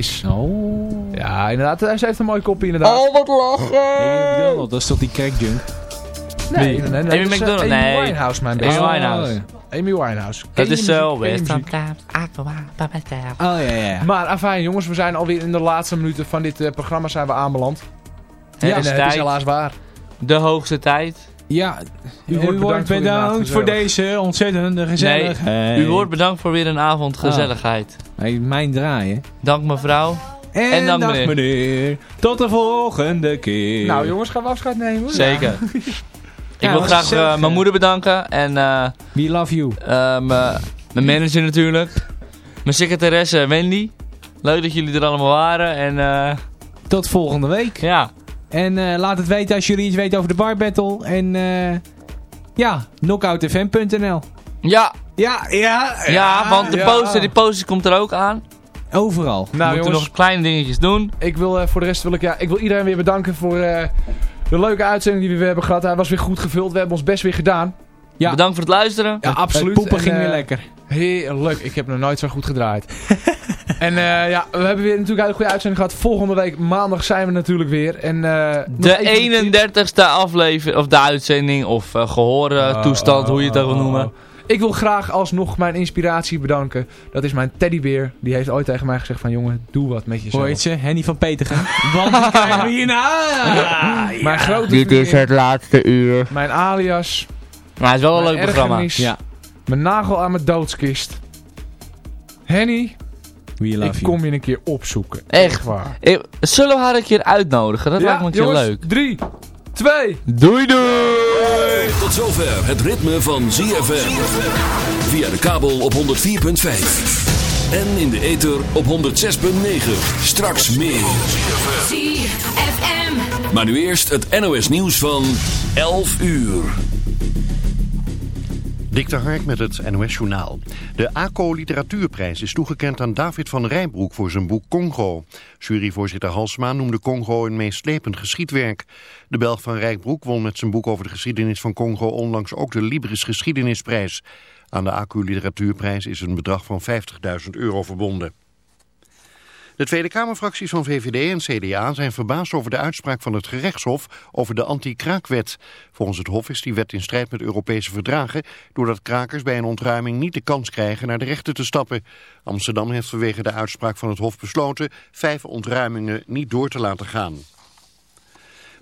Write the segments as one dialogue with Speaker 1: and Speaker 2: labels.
Speaker 1: is.
Speaker 2: Oh.
Speaker 1: Ja, inderdaad. Hij heeft een mooi kopje inderdaad.
Speaker 3: Oh, wat lachen!
Speaker 2: Amy McDonald, dat is toch die crackjunk?
Speaker 1: nee, nee, nee, nee,
Speaker 4: Amy
Speaker 1: dat is, eh,
Speaker 4: McDonald,
Speaker 1: Amy
Speaker 4: nee.
Speaker 1: Winehouse, mijn
Speaker 4: Amy
Speaker 1: beste.
Speaker 4: Winehouse.
Speaker 1: Amy Winehouse.
Speaker 4: Dat is zo best.
Speaker 2: Oh ja, ja, ja.
Speaker 1: Maar afijn jongens, we zijn alweer in de laatste minuten van dit eh, programma zijn we aanbeland. En
Speaker 4: is
Speaker 1: eh, het is helaas waar.
Speaker 4: De hoogste tijd.
Speaker 2: Ja,
Speaker 1: U
Speaker 2: u
Speaker 1: wordt bedankt voor
Speaker 2: bedankt, deze ontzettende gezelligheid.
Speaker 4: U wordt bedankt voor weer een avond
Speaker 2: Ah.
Speaker 4: gezelligheid.
Speaker 2: Hey, mijn draaien.
Speaker 4: Dank mevrouw.
Speaker 2: En,
Speaker 4: En dank meneer.
Speaker 2: meneer. Tot de volgende keer.
Speaker 1: Nou jongens, gaan we afscheid nemen?
Speaker 4: Zeker. Ik
Speaker 2: Ja,
Speaker 4: wil graag eh, mijn moeder bedanken. En eh,
Speaker 2: We love you.
Speaker 4: eh, mijn mijn manager natuurlijk. Mijn secretaresse Wendy. Leuk dat jullie er allemaal waren. En eh,
Speaker 2: Tot volgende week.
Speaker 4: ja,
Speaker 2: En eh, laat het weten als jullie iets weten over de bar battle. En eh ja, knockoutfm.nl.
Speaker 4: ja,
Speaker 2: Ja, ja,
Speaker 4: ja, want de
Speaker 1: ja.
Speaker 4: poster, die poster komt er ook aan.
Speaker 2: Overal.
Speaker 4: We
Speaker 1: Nou
Speaker 4: moeten
Speaker 1: jongens,
Speaker 4: nog kleine dingetjes doen.
Speaker 1: ik wil eh, voor de rest wil ik, ja, ik wil iedereen weer bedanken voor eh, de leuke uitzending die we weer hebben gehad. Hij was weer goed gevuld. We hebben ons best weer gedaan.
Speaker 2: Ja.
Speaker 4: Bedankt voor het luisteren.
Speaker 1: Ja, absoluut.
Speaker 2: Het poepen
Speaker 1: En,
Speaker 2: ging weer lekker.
Speaker 1: Heerlijk. Ik heb nog nooit zo goed gedraaid. en eh, ja, we hebben weer natuurlijk een goede uitzending gehad. Volgende week maandag zijn we natuurlijk weer. En, eh,
Speaker 4: De
Speaker 1: even
Speaker 4: 31ste aflevering, of de uitzending, of uh, gehoortoestand, hoe je het ook wil noemen.
Speaker 1: Ik wil graag alsnog mijn inspiratie bedanken. Dat is mijn teddybeer. Die heeft ooit tegen mij gezegd van jongen, doe wat met jezelf.
Speaker 2: Heet ze? Henny van Petergem. Want krijgen we hierna.
Speaker 1: Mijn grote
Speaker 3: Dit is het laatste uur.
Speaker 1: Mijn alias.
Speaker 4: Maar het is wel een leuk programma.
Speaker 2: Ja,
Speaker 1: Mijn nagel aan mijn doodskist. Henny,
Speaker 2: we love
Speaker 1: ik
Speaker 2: you.
Speaker 1: kom je een keer opzoeken.
Speaker 4: Echt?
Speaker 1: waar.
Speaker 4: Eh, Zullen we haar een keer uitnodigen? Dat lijkt me een keer
Speaker 1: jongens,
Speaker 4: leuk.
Speaker 1: Drie, twee.
Speaker 4: Doei doei!
Speaker 5: Tot zover het ritme van ZFM. Via de kabel op 104.5. En in de ether op 106.9. Straks meer.
Speaker 6: ZFM.
Speaker 5: Maar nu eerst het NOS nieuws van 11 uur.
Speaker 7: Dick de Hark met het NOS Journaal. De ACO Literatuurprijs is toegekend aan David van Rijbroek voor zijn boek Congo. Juryvoorzitter Halsma noemde Congo een meeslepend geschiedwerk. De Belg van Rijbroek won met zijn boek over de geschiedenis van Congo onlangs ook de Libris Geschiedenisprijs. Aan de ACO Literatuurprijs is een bedrag van 50.000 euro verbonden. De Tweede Kamerfracties van VVD en CDA zijn verbaasd over de uitspraak van het gerechtshof over de anti-kraakwet. Volgens het hof is die wet in strijd met Europese verdragen, doordat krakers bij een ontruiming niet de kans krijgen naar de rechter te stappen. Amsterdam heeft vanwege de uitspraak van het hof besloten vijf ontruimingen niet door te laten gaan.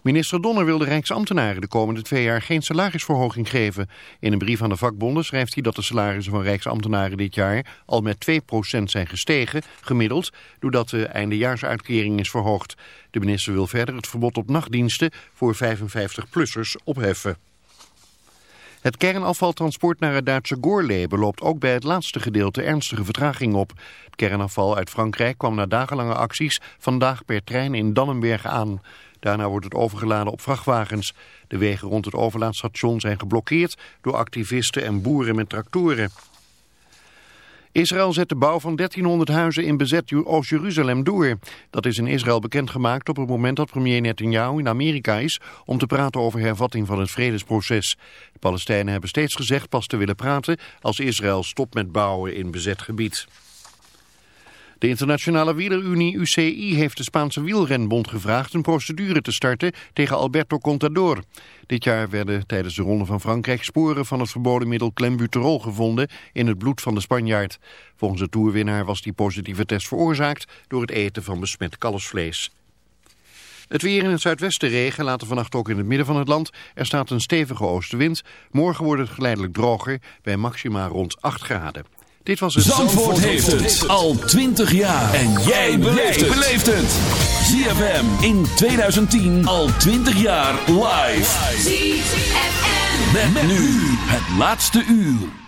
Speaker 7: Minister Donner wil de Rijksambtenaren de komende twee jaar geen salarisverhoging geven. In een brief aan de vakbonden schrijft hij dat de salarissen van Rijksambtenaren dit jaar al met 2% zijn gestegen, gemiddeld, doordat de eindejaarsuitkering is verhoogd. De minister wil verder het verbod op nachtdiensten voor 55-plussers opheffen. Het kernafvaltransport naar het Duitse Goorlee loopt ook bij het laatste gedeelte ernstige vertraging op. Het kernafval uit Frankrijk kwam na dagenlange acties vandaag per trein in Dannenberg aan. Daarna wordt het overgeladen op vrachtwagens. De wegen rond het overlaadstation zijn geblokkeerd door activisten en boeren met tractoren. Israël zet de bouw van 1300 huizen in bezet Oost-Jeruzalem door. Dat is in Israël bekendgemaakt op het moment dat premier Netanyahu in Amerika is... om te praten over hervatting van het vredesproces. De Palestijnen hebben steeds gezegd pas te willen praten... als Israël stopt met bouwen in bezet gebied. De internationale wielerunie UCI heeft de Spaanse wielrenbond gevraagd een procedure te starten tegen Alberto Contador. Dit jaar werden tijdens de Ronde van Frankrijk sporen van het verboden middel clenbuterol gevonden in het bloed van de Spanjaard. Volgens de toerwinnaar was die positieve test veroorzaakt door het eten van besmet kalfsvlees. Het weer in het zuidwesten regen, later vannacht ook in het midden van het land. Er staat een stevige oostenwind. Morgen wordt het geleidelijk droger bij maxima rond 8 graden. Dit was het
Speaker 5: Zandvoort heeft het al 20 jaar. En jij beleeft het. ZFM in 2010 al 20 jaar live.
Speaker 6: ZFM.
Speaker 5: Met, nu het laatste uur.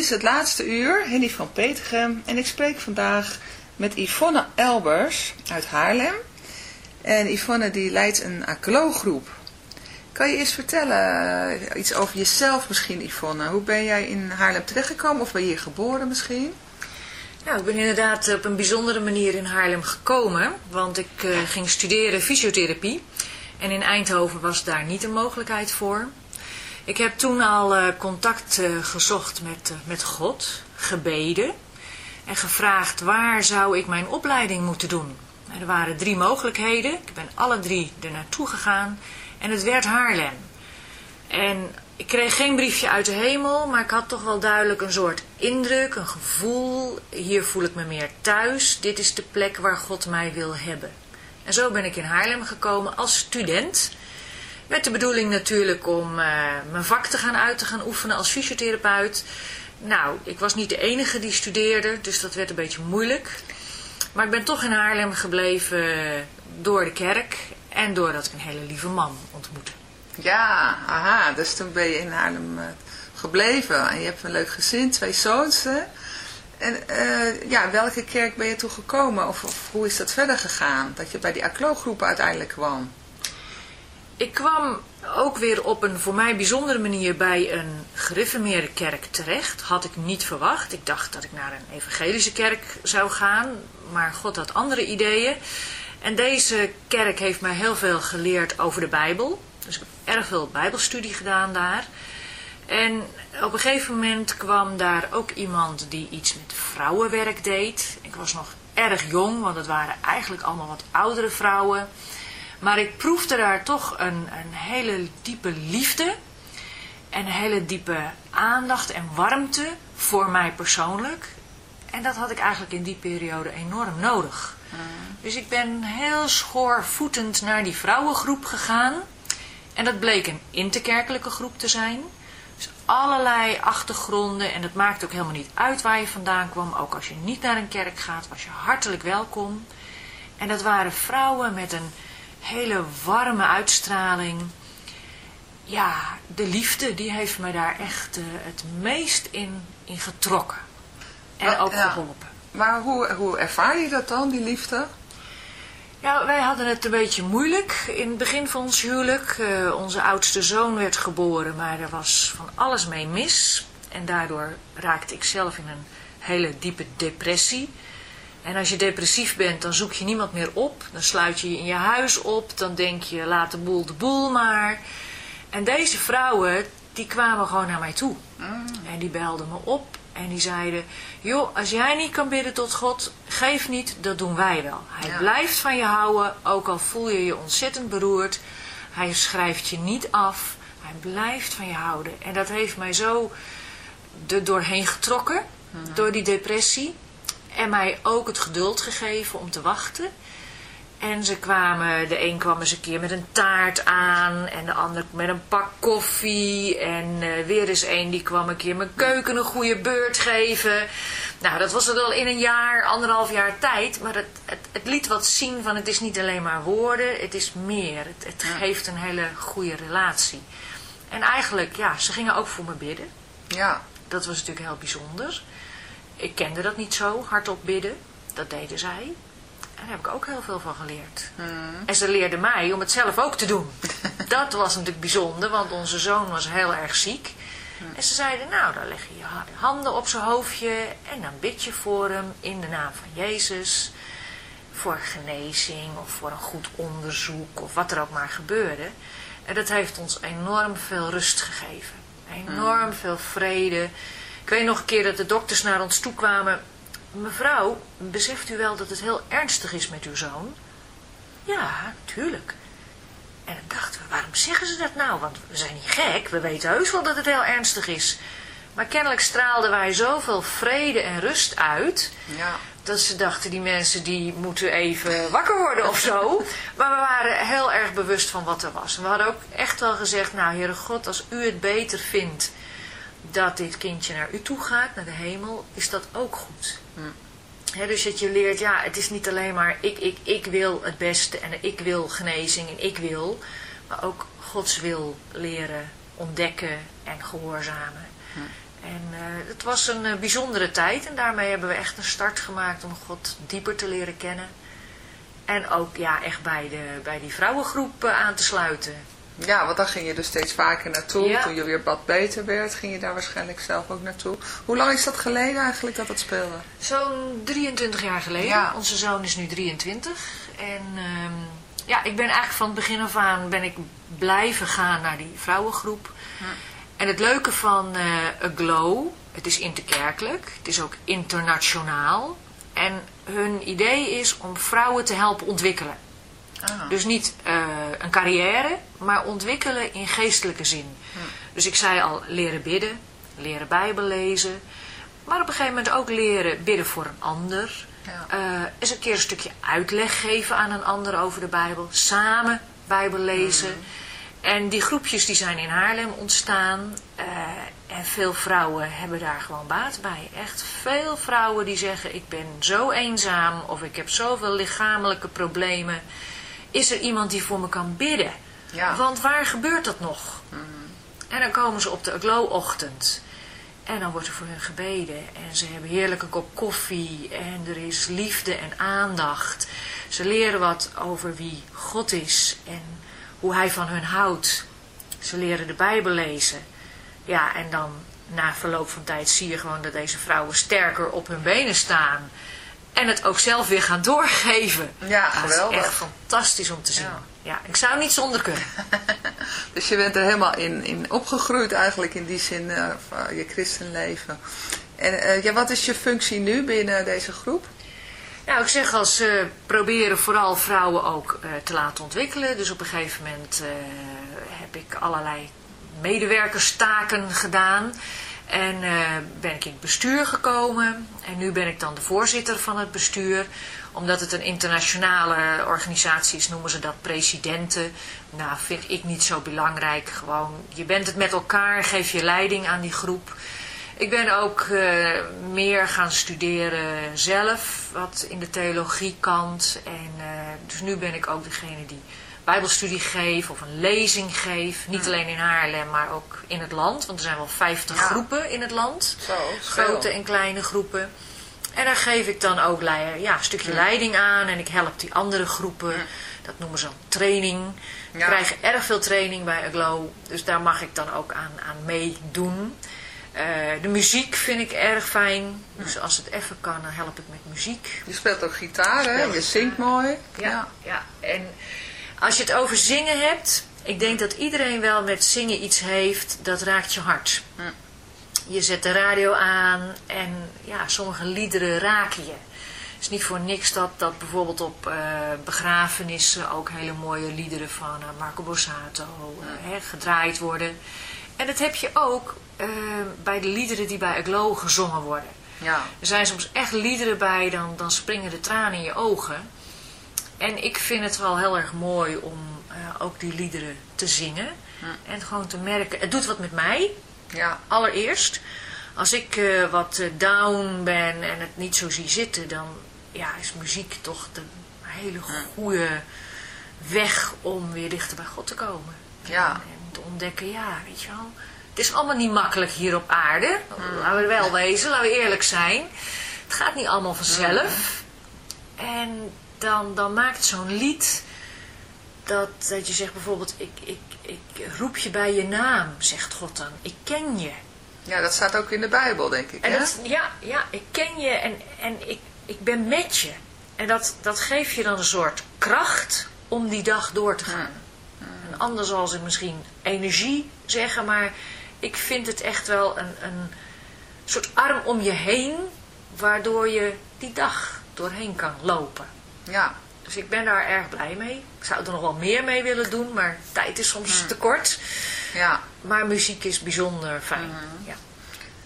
Speaker 8: Is het laatste uur, Henny van Petergem. En ik spreek vandaag met Yvonne Elbers uit Haarlem. En Yvonne die leidt een ACLO-groep. Kan je eens vertellen, eh, iets over jezelf misschien Yvonne? Hoe ben jij in Haarlem terechtgekomen of ben je hier geboren misschien?
Speaker 9: Nou, ik ben inderdaad op een bijzondere manier in Haarlem gekomen, want ik eh, ging studeren fysiotherapie. En in Eindhoven was daar niet een mogelijkheid voor. Ik heb toen al eh, contact eh, gezocht met, met God, gebeden en gevraagd waar zou ik mijn opleiding moeten doen. Er waren drie mogelijkheden, ik ben alle drie er naartoe gegaan en het werd Haarlem. En ik kreeg geen briefje uit de hemel, maar ik had toch wel duidelijk een soort indruk, een gevoel. Hier voel ik me meer thuis. Dit is de plek waar God mij wil hebben. En zo ben ik in Haarlem gekomen als student. Met de bedoeling natuurlijk om uh, mijn vak te gaan uit te gaan oefenen als fysiotherapeut. Nou, ik was niet de enige die studeerde, dus dat werd een beetje moeilijk. Maar ik ben toch in Haarlem gebleven door de kerk en doordat ik een hele lieve man ontmoette.
Speaker 8: Ja, aha, dus toen ben je in Haarlem uh, gebleven. En je hebt een leuk gezin, twee zoons. En uh, ja, welke kerk ben je toe gekomen? Of, of, hoe is dat verder gegaan? Dat je bij die ACLO-groep uiteindelijk kwam?
Speaker 9: Ik kwam ook weer op een voor mij bijzondere manier bij een gereformeerde kerk terecht. Had ik niet verwacht. Ik dacht dat ik naar een evangelische kerk zou gaan. Maar God had andere ideeën. En deze kerk heeft mij heel veel geleerd over de Bijbel. Dus ik heb erg veel bijbelstudie gedaan daar. En op een gegeven moment kwam daar ook iemand die iets met vrouwenwerk deed. Ik was nog erg jong, want het waren eigenlijk allemaal wat oudere vrouwen. Maar ik proefde daar toch een, een hele diepe liefde. En een hele diepe aandacht en warmte voor mij persoonlijk. En dat had ik eigenlijk in die periode enorm nodig. Mm. Dus ik ben heel schoorvoetend naar die vrouwengroep gegaan. En dat bleek een interkerkelijke groep te zijn. Dus allerlei achtergronden. En het maakt ook helemaal niet uit waar je vandaan kwam. Ook als je niet naar een kerk gaat, was je hartelijk welkom. En dat waren vrouwen met een hele warme uitstraling. Ja, de liefde, die heeft me daar echt uh, het meest in, in getrokken. En
Speaker 8: maar,
Speaker 9: ook
Speaker 8: ja.
Speaker 9: geholpen.
Speaker 8: Maar hoe, hoe ervaar je dat dan, die liefde?
Speaker 9: Ja, wij hadden het een beetje moeilijk in het begin van ons huwelijk. Uh, onze oudste zoon werd geboren, maar er was van alles mee mis. En daardoor raakte ik zelf in een hele diepe depressie. En als je depressief bent, dan zoek je niemand meer op. Dan sluit je je in je huis op. Dan denk je, laat de boel de boel maar. En deze vrouwen, die kwamen gewoon naar mij toe. Mm. En die belden me op. En die zeiden, joh, als jij niet kan bidden tot God, geef niet, dat doen wij wel. Hij ja. blijft van je houden, ook al voel je je ontzettend beroerd. Hij schrijft je niet af, hij blijft van je houden. En dat heeft mij zo er doorheen getrokken, mm -hmm. door die depressie. En mij ook het geduld gegeven om te wachten. En ze kwamen, de een kwam eens een keer met een taart aan. En de ander met een pak koffie. En uh, weer eens een die kwam een keer mijn keuken een goede beurt geven. Nou, dat was het al in een jaar, anderhalf jaar tijd. Maar het, het, het liet wat zien van het is niet alleen maar woorden. Het is meer. Het, het geeft een hele goede relatie. En eigenlijk, ja, ze gingen ook voor me bidden.
Speaker 8: Ja.
Speaker 9: Dat was natuurlijk heel bijzonder. Ik kende dat niet zo, hardop bidden. Dat deden zij. En daar heb ik ook heel veel van geleerd.
Speaker 8: Hmm.
Speaker 9: En ze leerden mij om het zelf ook te doen. dat was natuurlijk bijzonder, want onze zoon was heel erg ziek. Hmm. En ze zeiden, nou, dan leg je je handen op zijn hoofdje en dan bid je voor hem in de naam van Jezus. Voor genezing of voor een goed onderzoek of wat er ook maar gebeurde. En dat heeft ons enorm veel rust gegeven. Enorm hmm. veel vrede. Ik weet nog een keer dat de dokters naar ons toe kwamen Mevrouw, beseft u wel dat het heel ernstig is met uw zoon? Ja, tuurlijk. En dan dachten we, waarom zeggen ze dat nou? Want we zijn niet gek, we weten heus wel dat het heel ernstig is. Maar kennelijk straalden wij zoveel vrede en rust uit...
Speaker 8: Ja.
Speaker 9: dat ze dachten, die mensen die moeten even wakker worden of zo. Maar we waren heel erg bewust van wat er was. En we hadden ook echt wel gezegd, nou Heere God, als u het beter vindt dat dit kindje naar u toe gaat, naar de hemel, is dat ook goed.
Speaker 8: Hm.
Speaker 9: He, dus dat je leert, ja, het is niet alleen maar ik, ik, ik wil het beste en ik wil genezing en ik wil, maar ook Gods wil leren ontdekken en gehoorzamen.
Speaker 8: Hm.
Speaker 9: En eh, het was een eh, bijzondere tijd en daarmee hebben we echt een start gemaakt om God dieper te leren kennen. En ook ja, echt bij, de, bij die vrouwengroep eh, aan te sluiten.
Speaker 8: Ja, want dan ging je dus steeds vaker naartoe.
Speaker 9: Ja.
Speaker 8: Toen je weer wat beter werd, ging je daar waarschijnlijk zelf ook naartoe. Hoe lang is dat geleden eigenlijk dat dat speelde?
Speaker 9: Zo'n 23 jaar geleden.
Speaker 8: Ja.
Speaker 9: Onze zoon is nu 23. En ehm, ja, ik ben eigenlijk van het begin af aan ben ik blijven gaan naar die vrouwengroep. En het leuke van eh Aglow, het is interkerkelijk, het is ook internationaal. En hun idee is om vrouwen te helpen ontwikkelen.
Speaker 8: Ah.
Speaker 9: Dus niet eh, een carrière, maar ontwikkelen in geestelijke zin. Dus ik zei al, leren bidden, leren bijbel lezen. Maar op een gegeven moment ook leren bidden voor een ander.
Speaker 8: Ja.
Speaker 9: Eh, eens een keer een stukje uitleg geven aan een ander over de Bijbel. Samen Bijbel lezen. En die groepjes die zijn in Haarlem ontstaan. eh, en veel vrouwen hebben daar gewoon baat bij. Echt veel vrouwen die zeggen ik ben zo eenzaam. Of ik heb zoveel lichamelijke problemen. Is er iemand die voor me kan bidden?
Speaker 8: Ja.
Speaker 9: Want waar gebeurt dat nog? En dan komen ze op de Aglow-ochtend. En dan wordt er voor hun gebeden. En ze hebben heerlijke kop koffie. En er is liefde en aandacht. Ze leren wat over wie God is. En hoe hij van hun houdt. Ze leren de Bijbel lezen. Ja, en dan na verloop van tijd zie je gewoon dat deze vrouwen sterker op hun benen staan. En het ook zelf weer gaan doorgeven.
Speaker 8: Ja,
Speaker 9: dat is
Speaker 8: geweldig.
Speaker 9: echt fantastisch om te zien.
Speaker 8: Ja.
Speaker 9: Ja. ik zou niet zonder kunnen.
Speaker 8: Dus je bent er helemaal in, in opgegroeid eigenlijk in die zin eh, van je christenleven. En eh, ja, wat is je functie nu binnen deze groep?
Speaker 9: Nou, ik zeg als ze proberen vooral vrouwen ook te laten ontwikkelen. Dus op een gegeven moment heb ik allerlei medewerkerstaken gedaan. En eh, ben ik in het bestuur gekomen. En nu ben ik dan de voorzitter van het bestuur. Omdat het een internationale organisatie is, noemen ze dat presidenten. Nou, vind ik niet zo belangrijk. Gewoon, je bent het met elkaar, geef je leiding aan die groep. Ik ben ook eh, meer gaan studeren zelf, wat in de theologiekant. En eh, dus nu ben ik ook degene die bijbelstudie geeft of een lezing geeft. Niet alleen in Haarlem, maar ook in het land. Want er zijn wel 50
Speaker 8: Ja.
Speaker 9: groepen in het land.
Speaker 8: Zo.
Speaker 9: Grote en kleine groepen. En daar geef ik dan ook ja, een stukje leiding aan. En ik help die andere groepen. Dat noemen ze dan training. We krijgen erg veel training bij Aglow. Dus daar mag ik dan ook aan, aan meedoen. Eh, de muziek vind ik erg fijn. Dus als het even kan, dan help ik met muziek.
Speaker 8: Je speelt ook gitaar, hè? Je zingt mooi.
Speaker 9: Ja, ja. En als je het over zingen hebt, ik denk dat iedereen wel met zingen iets heeft, dat raakt je hart. Je zet de radio aan en ja, sommige liederen raken je. Het is niet voor niks dat, dat bijvoorbeeld op eh, begrafenissen ook hele mooie liederen van eh, Marco Borsato eh, hè, gedraaid worden. En dat heb je ook bij de liederen die bij Aglow gezongen worden.
Speaker 8: Ja.
Speaker 9: Er zijn soms echt liederen bij, dan, dan springen de tranen in je ogen. En ik vind het wel heel erg mooi om eh, ook die liederen te zingen. En gewoon te merken, het doet wat met mij,
Speaker 8: Ja.
Speaker 9: allereerst. Als ik eh, wat eh, down ben en het niet zo zie zitten, dan ja, is muziek toch de hele goede weg om weer dichter bij God te komen.
Speaker 8: Ja.
Speaker 9: En, en te ontdekken, ja, weet je wel. Het is allemaal niet makkelijk hier op aarde. Laten we wel wezen, laten we eerlijk zijn. Het gaat niet allemaal vanzelf. En dan, dan maakt zo'n lied dat, dat je zegt bijvoorbeeld, ik, ik, ik roep je bij je naam, zegt God dan. Ik ken je.
Speaker 8: ja, dat staat ook in de Bijbel, denk ik.
Speaker 9: En
Speaker 8: hè?
Speaker 9: dat, ja, ja, ik ken je en, en ik, ik ben met je. En dat, dat geeft je dan een soort kracht om die dag door te gaan. Een ander zal ze misschien energie zeggen, maar ik vind het echt wel een, een soort arm om je heen, waardoor je die dag doorheen kan lopen.
Speaker 8: Ja.
Speaker 9: Dus ik ben daar erg blij mee. Ik zou er nog wel meer mee willen doen, maar tijd is soms te kort.
Speaker 8: Ja.
Speaker 9: Maar muziek is bijzonder fijn. ja.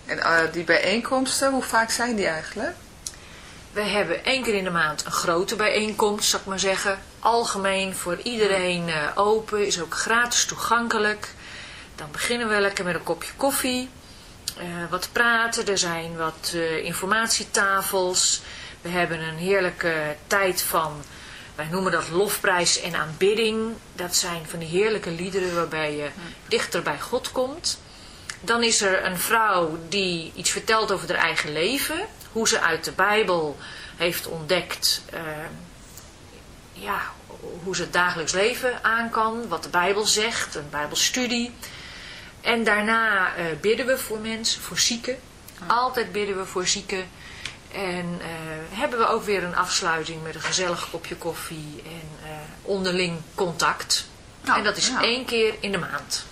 Speaker 8: En eh, die bijeenkomsten, hoe vaak zijn die eigenlijk?
Speaker 9: We hebben één keer in de maand een grote bijeenkomst, zal ik maar zeggen. Algemeen voor iedereen eh, open, is ook gratis toegankelijk. Dan beginnen we lekker met een kopje koffie. eh, wat praten, er zijn wat informatietafels. We hebben een heerlijke tijd van, wij noemen dat lofprijs en aanbidding. Dat zijn van die heerlijke liederen waarbij je dichter bij God komt.
Speaker 10: Dan is er een vrouw die iets vertelt over haar eigen leven. Hoe ze uit de Bijbel heeft ontdekt eh, ja, hoe ze het dagelijks leven aan kan. Wat de Bijbel zegt, een Bijbelstudie. En daarna eh, bidden we voor mensen, voor zieken. Altijd bidden we voor zieken. En eh, hebben we ook weer een afsluiting met een gezellig kopje koffie en eh, onderling contact.
Speaker 8: Nou,
Speaker 10: en dat is
Speaker 8: ja.
Speaker 10: één keer in de maand.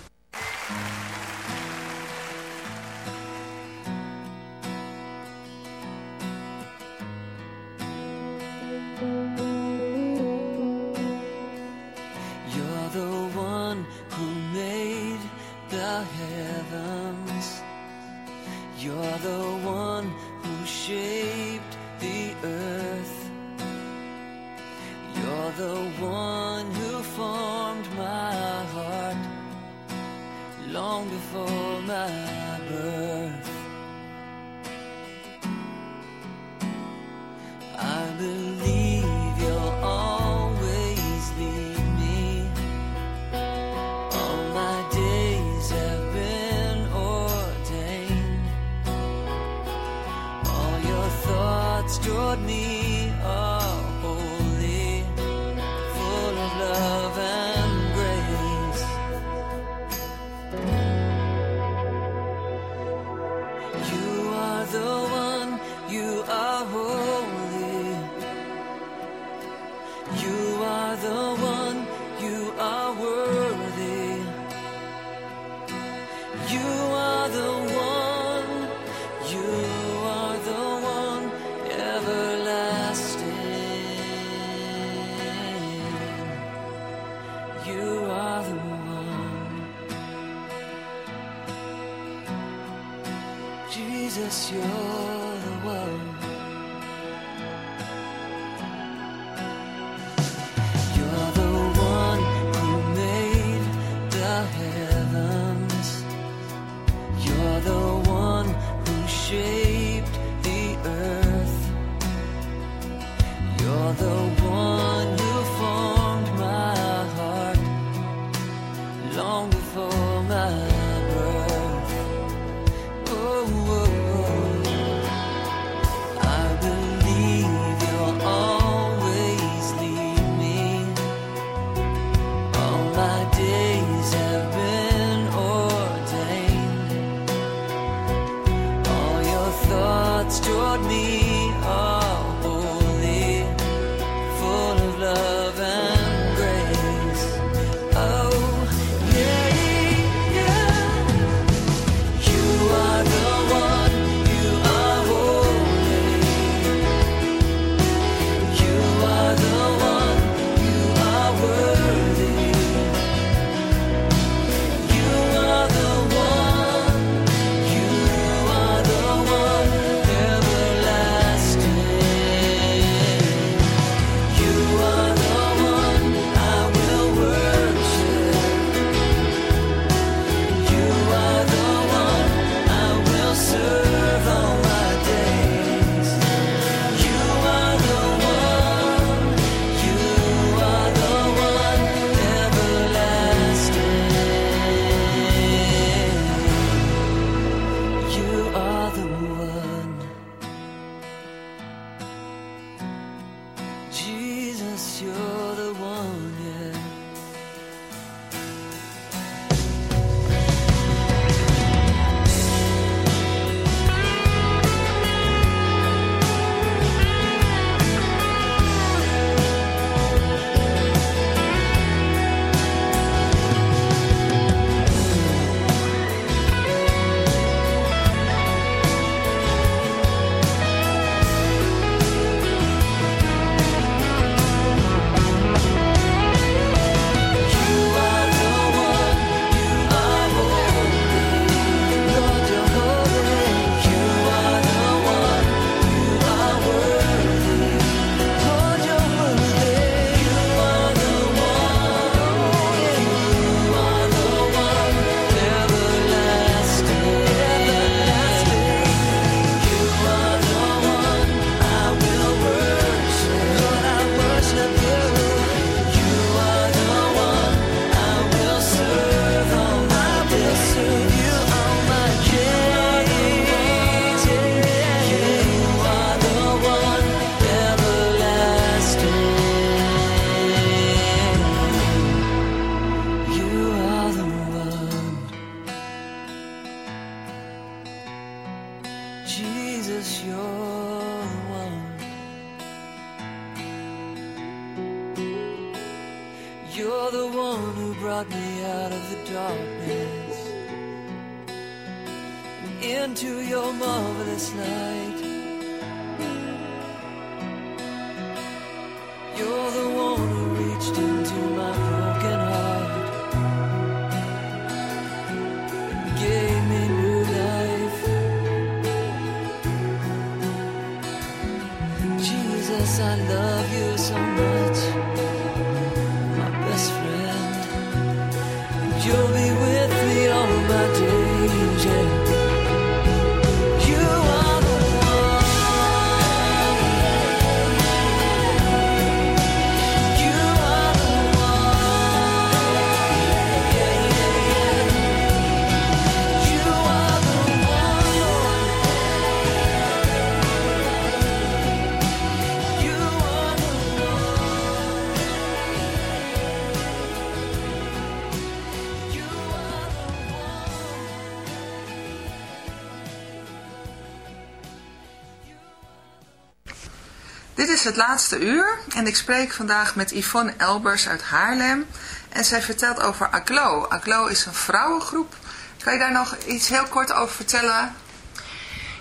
Speaker 11: Love
Speaker 8: het laatste uur en ik spreek vandaag met Yvonne Elbers uit Haarlem. En zij vertelt over ACLO. ACLO is een vrouwengroep. Kan je daar nog iets heel kort over vertellen?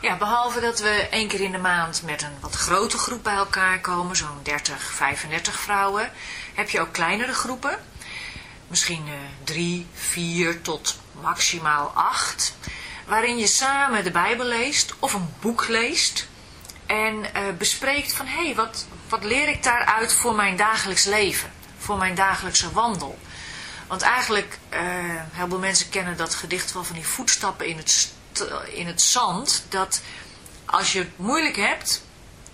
Speaker 9: Ja, behalve dat we één keer in de maand met een wat grote groep bij elkaar komen, zo'n 30, 35 vrouwen, heb je ook kleinere groepen. Misschien eh, drie, vier tot maximaal acht. Waarin je samen de Bijbel leest of een boek leest. En eh, bespreekt van, hé, hey, wat, wat leer ik daaruit voor mijn dagelijks leven? Voor mijn dagelijkse wandel? Want eigenlijk, eh heel veel mensen kennen dat gedicht wel van die voetstappen in het, in het zand. Dat als je het moeilijk hebt,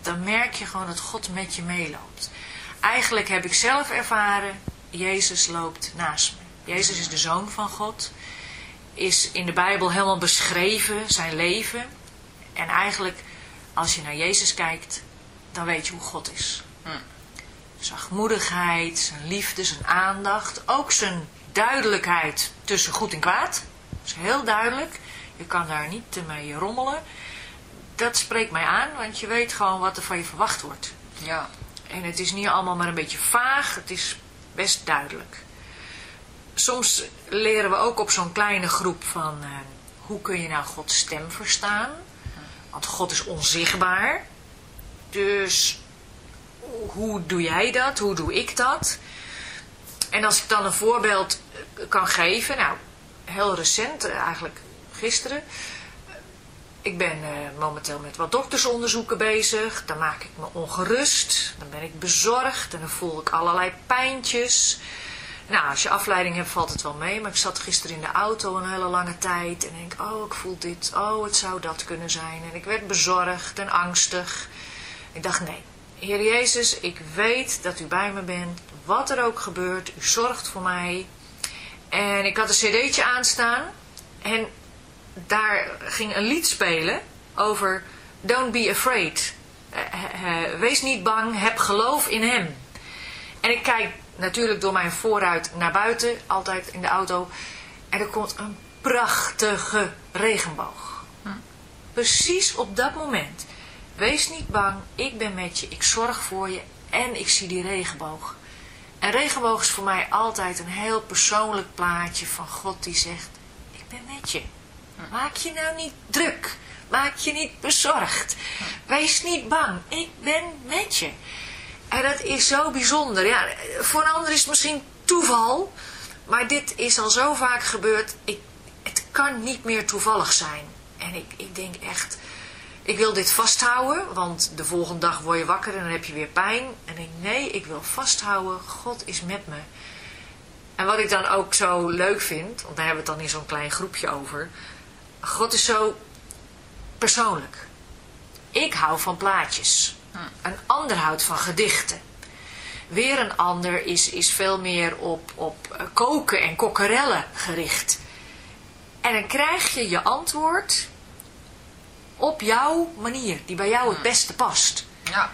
Speaker 9: dan merk je gewoon dat God met je meeloopt. Eigenlijk heb ik zelf ervaren, Jezus loopt naast me. Jezus is de Zoon van God. Is in de Bijbel helemaal beschreven, zijn leven. En eigenlijk, als je naar Jezus kijkt, dan weet je hoe God is. Zachtmoedigheid, zijn liefde, zijn aandacht. Ook zijn duidelijkheid tussen goed en kwaad. Dat is heel duidelijk. Je kan daar niet mee rommelen. Dat spreekt mij aan, want je weet gewoon wat er van je verwacht wordt.
Speaker 8: Ja.
Speaker 9: En het is niet allemaal maar een beetje vaag, het is best duidelijk. Soms leren we ook op zo'n kleine groep van eh, hoe kun je nou Gods stem verstaan. Want God is onzichtbaar. Dus hoe doe jij dat? Hoe doe ik dat? En als ik dan een voorbeeld eh, kan geven, nou, heel recent, eh, eigenlijk gisteren. Ik ben eh, momenteel met wat doktersonderzoeken bezig. Dan maak ik me ongerust. Dan ben ik bezorgd en dan voel ik allerlei pijntjes. Nou, als je afleiding hebt valt het wel mee. Maar ik zat gisteren in de auto een hele lange tijd. En denk, oh, ik voel dit. Oh, het zou dat kunnen zijn. En ik werd bezorgd en angstig. Ik dacht, nee. Heer Jezus, ik weet dat u bij me bent. Wat er ook gebeurt, u zorgt voor mij. En ik had een cd'tje aanstaan. En daar ging een lied spelen over Don't be afraid. Eh, eh, wees niet bang, heb geloof in hem. En ik kijk natuurlijk door mijn vooruit naar buiten, altijd in de auto. En er komt een prachtige regenboog. Precies op dat moment. Wees niet bang, ik ben met je, ik zorg voor je en ik zie die regenboog. En regenboog is voor mij altijd een heel persoonlijk plaatje van God die zegt, ik ben met je. Maak je nou niet druk. Maak je niet bezorgd. Wees niet bang. Ik ben met je. En dat is zo bijzonder. Ja, voor een ander is het misschien toeval. Maar dit is al zo vaak gebeurd. Ik, het kan niet meer toevallig zijn. En ik, ik denk echt... Ik wil dit vasthouden. Want de volgende dag word je wakker en dan heb je weer pijn. En ik nee, ik wil vasthouden. God is met me. En wat ik dan ook zo leuk vind... Want daar hebben we het dan in zo'n klein groepje over... God is zo persoonlijk. Ik hou van plaatjes. Een ander houdt van gedichten. Weer een ander is, is veel meer op, op koken en kokkerellen gericht. En dan krijg je je antwoord op jouw manier, die bij jou het beste past.
Speaker 8: Ja.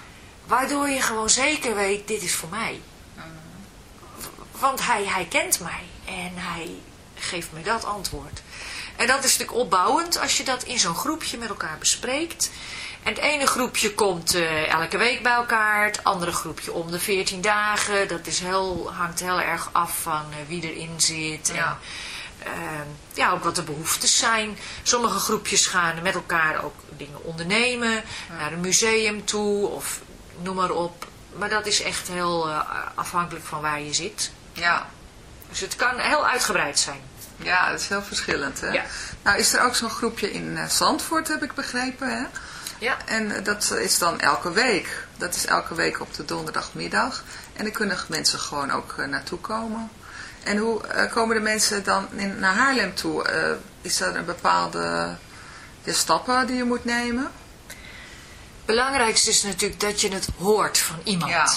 Speaker 9: Waardoor je gewoon zeker weet, dit is voor mij. Want hij, hij kent mij en hij geeft me dat antwoord. En dat is natuurlijk opbouwend als je dat in zo'n groepje met elkaar bespreekt. En het ene groepje komt eh, elke week bij elkaar, het andere groepje om de 14 dagen. Dat is heel, hangt heel erg af van eh, wie erin zit.
Speaker 8: Ja.
Speaker 9: En, ehm, ja, ook wat de behoeftes zijn. Sommige groepjes gaan met elkaar ook dingen ondernemen, naar een museum toe of noem maar op. Maar dat is echt heel eh, afhankelijk van waar je zit.
Speaker 8: Ja.
Speaker 9: Dus het kan heel uitgebreid zijn.
Speaker 8: Ja, dat is heel verschillend. Hè?
Speaker 9: Ja.
Speaker 8: Nou is er ook zo'n groepje in Zandvoort, heb ik begrepen. Hè?
Speaker 9: Ja.
Speaker 8: En eh, dat is dan elke week. Dat is elke week op de donderdagmiddag. En daar kunnen mensen gewoon ook eh, naartoe komen. En hoe eh, komen de mensen dan in, naar Haarlem toe? Is er een bepaalde ja, stappen die je moet nemen?
Speaker 9: belangrijkste is natuurlijk dat je het hoort van iemand.
Speaker 8: Ja.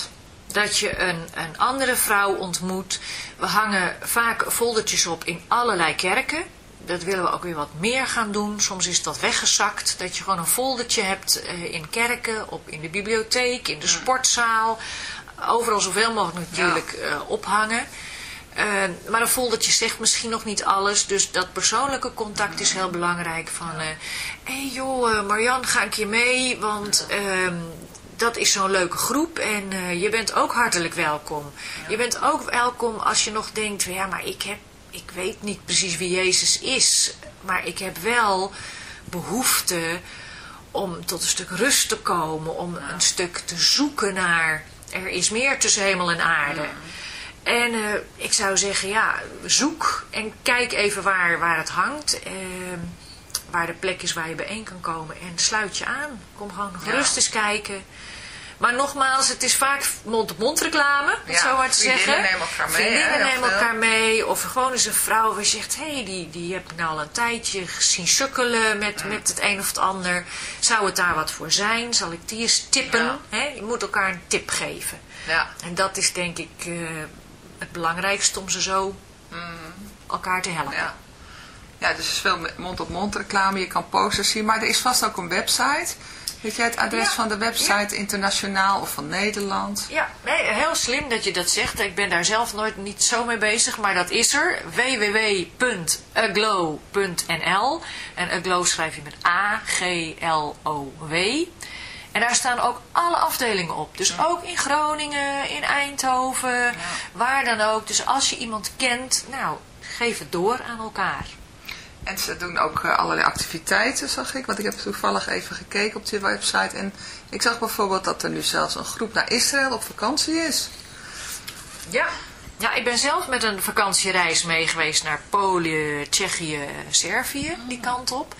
Speaker 9: Dat je een, een andere vrouw ontmoet. We hangen vaak foldertjes op in allerlei kerken. Dat willen we ook weer wat meer gaan doen. Soms is dat weggezakt. Dat je gewoon een foldertje hebt eh, in kerken, op, in de bibliotheek, in de sportzaal. Overal zoveel mogelijk natuurlijk eh, ophangen. Eh, maar een foldertje zegt misschien nog niet alles. Dus dat persoonlijke contact is heel belangrijk. Van, hé hey joh, Marian, ga een keer mee. Want ehm, dat is zo'n leuke groep. En je bent ook hartelijk welkom. Je bent ook welkom als je nog denkt... Ja, maar ik, heb, ik weet niet precies wie Jezus is. Maar ik heb wel behoefte om tot een stuk rust te komen. Om een stuk te zoeken naar... Er is meer tussen hemel en aarde. En eh, ik zou zeggen, ja, zoek en kijk even waar, waar het hangt. ehm, waar de plek is waar je bijeen kan komen. En sluit je aan. Kom gewoon gerust eens kijken. Maar nogmaals, het is vaak mond-op-mond reclame, om
Speaker 8: Ja,
Speaker 9: zo maar te zeggen.
Speaker 8: nemen elkaar mee,
Speaker 9: Vriendinnen nemen elkaar mee. Of gewoon eens een vrouw waar je zegt, hé, hey, die, die heb ik nou al een tijdje gezien sukkelen met, met het een of het ander. Zou het daar wat voor zijn? Zal ik die eens tippen?
Speaker 8: Ja.
Speaker 9: Je moet elkaar een tip geven.
Speaker 8: Ja.
Speaker 9: En dat is denk ik eh, het belangrijkste om ze zo elkaar te helpen.
Speaker 8: Mm. Ja. Ja, dus er is veel mond-op-mond reclame. Je kan posters zien. Maar er is vast ook een website. Weet jij het adres
Speaker 9: Ja.
Speaker 8: van de website internationaal of van Nederland?
Speaker 9: Ja, nee, heel slim dat je dat zegt. Ik ben daar zelf nooit niet zo mee bezig, maar dat is er. www.aglow.nl En aglow schrijf je met A-G-L-O-W. En daar staan ook alle afdelingen op. Dus ook in Groningen, in Eindhoven, waar dan ook. Dus als je iemand kent, nou, geef het door aan elkaar.
Speaker 8: En ze doen ook eh, allerlei activiteiten, zag ik. Want ik heb toevallig even gekeken op die website. En ik zag bijvoorbeeld dat er nu zelfs een groep naar Israël op vakantie is.
Speaker 9: Ja. Ja, ik ben zelf met een vakantiereis mee geweest naar Polen, Tsjechië, Servië, die kant op.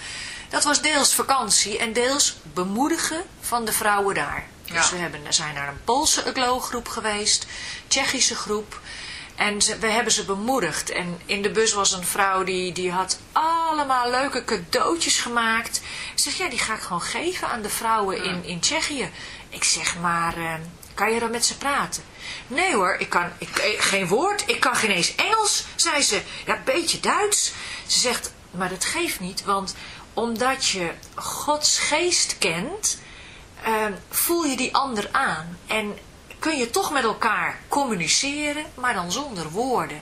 Speaker 9: Dat was deels vakantie en deels bemoedigen van de vrouwen daar.
Speaker 8: Ja.
Speaker 9: Dus we hebben, zijn naar een Poolse Aglo-groep geweest, Tsjechische groep. En we hebben ze bemoedigd. En in de bus was een vrouw die, die had allemaal leuke cadeautjes gemaakt. Ik zeg, ja, die ga ik gewoon geven aan de vrouwen in, in Tsjechië. Ik zeg, maar eh, kan je dan met ze praten? Nee hoor, ik kan ik, eh, geen woord. Ik kan geen eens Engels, zei ze. Ja, een beetje Duits. Ze zegt, maar dat geeft niet, want omdat je Gods geest kent, eh, voel je die ander aan. En kun je toch met elkaar communiceren, maar dan zonder woorden.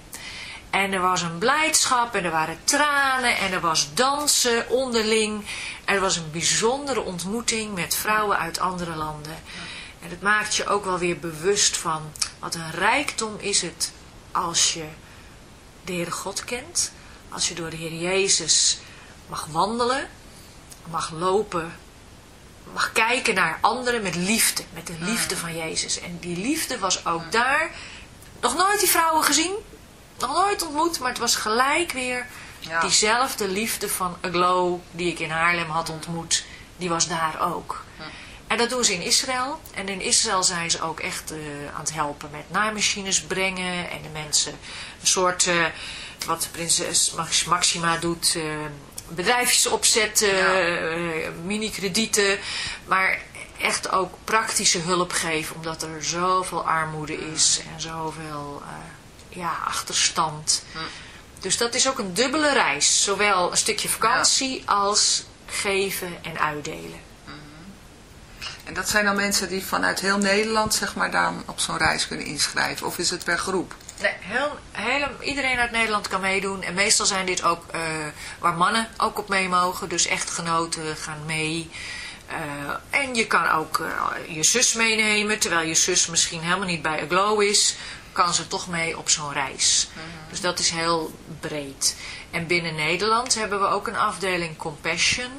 Speaker 9: En er was een blijdschap en er waren tranen en er was dansen onderling. Er was een bijzondere ontmoeting met vrouwen uit andere landen. En het maakt je ook wel weer bewust van wat een rijkdom is het als je de Heere God kent. Als je door de Heer Jezus mag wandelen, mag lopen, mag kijken naar anderen met liefde. Met de liefde van Jezus. En die liefde was ook daar. Nog nooit die vrouwen gezien. Nog nooit ontmoet. Maar het was gelijk weer
Speaker 8: Ja.
Speaker 9: diezelfde liefde van Aglow die ik in Haarlem had ontmoet. Die was daar ook. En dat doen ze in Israël. En in Israël zijn ze ook echt eh, aan het helpen met naaimachines brengen. En de mensen een soort, eh, wat de prinses Max- Maxima doet, eh, bedrijfjes opzetten, eh, mini-kredieten. Maar echt ook praktische hulp geven. Omdat er zoveel armoede is en zoveel ja, achterstand. Dus dat is ook een dubbele reis. Zowel een stukje vakantie als geven en uitdelen.
Speaker 8: En dat zijn dan mensen die vanuit heel Nederland zeg maar dan op zo'n reis kunnen inschrijven. Of is het per groep?
Speaker 9: Nee, heel, hele, iedereen uit Nederland kan meedoen. En meestal zijn dit ook eh, waar mannen ook op mee mogen. Dus echtgenoten gaan mee. Eh, en je kan ook eh, je zus meenemen, terwijl je zus misschien helemaal niet bij Aglow is, kan ze toch mee op zo'n reis. Dus dat is heel breed. En binnen Nederland hebben we ook een afdeling Compassion,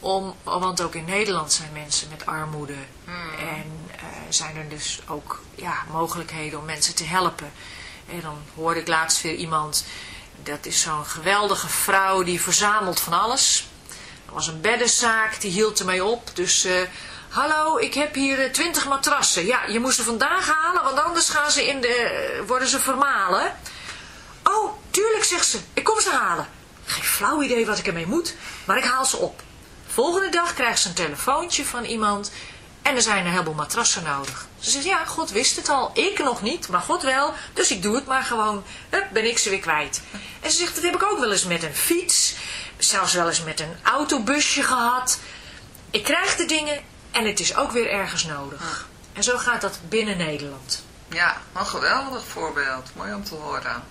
Speaker 9: om, want ook in Nederland zijn mensen met armoede en eh, zijn er dus ook ja, mogelijkheden om mensen te helpen. En dan hoorde ik laatst weer iemand, dat is zo'n geweldige vrouw die verzamelt van alles. Er was een beddenzaak, die hield ermee op. Dus, eh, hallo, ik heb hier twintig matrassen. Ja, je moest ze vandaag halen, want anders gaan ze in de, eh, worden ze vermalen. Oh, tuurlijk, zegt ze. Ik kom ze halen. Geen flauw idee wat ik ermee moet, maar ik haal ze op. Volgende dag krijgt ze een telefoontje van iemand en er zijn een heleboel matrassen nodig. Ze zegt, ja, God wist het al. Ik nog niet, maar God wel. Dus ik doe het maar gewoon. Hup, ben ik ze weer kwijt. En ze zegt, dat heb ik ook wel eens met een fiets. Zelfs wel eens met een autobusje gehad. Ik krijg de dingen en het is ook weer ergens nodig. En zo gaat dat binnen Nederland.
Speaker 8: Ja, een geweldig voorbeeld. Mooi om te horen.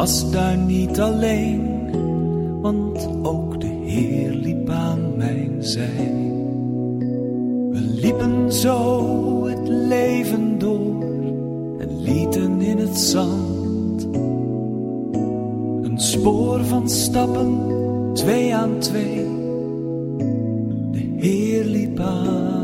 Speaker 12: Was daar niet alleen, want ook de Heer liep aan mijn zij. We liepen zo het leven door en lieten in het zand een spoor van stappen, twee aan twee. De Heer liep aan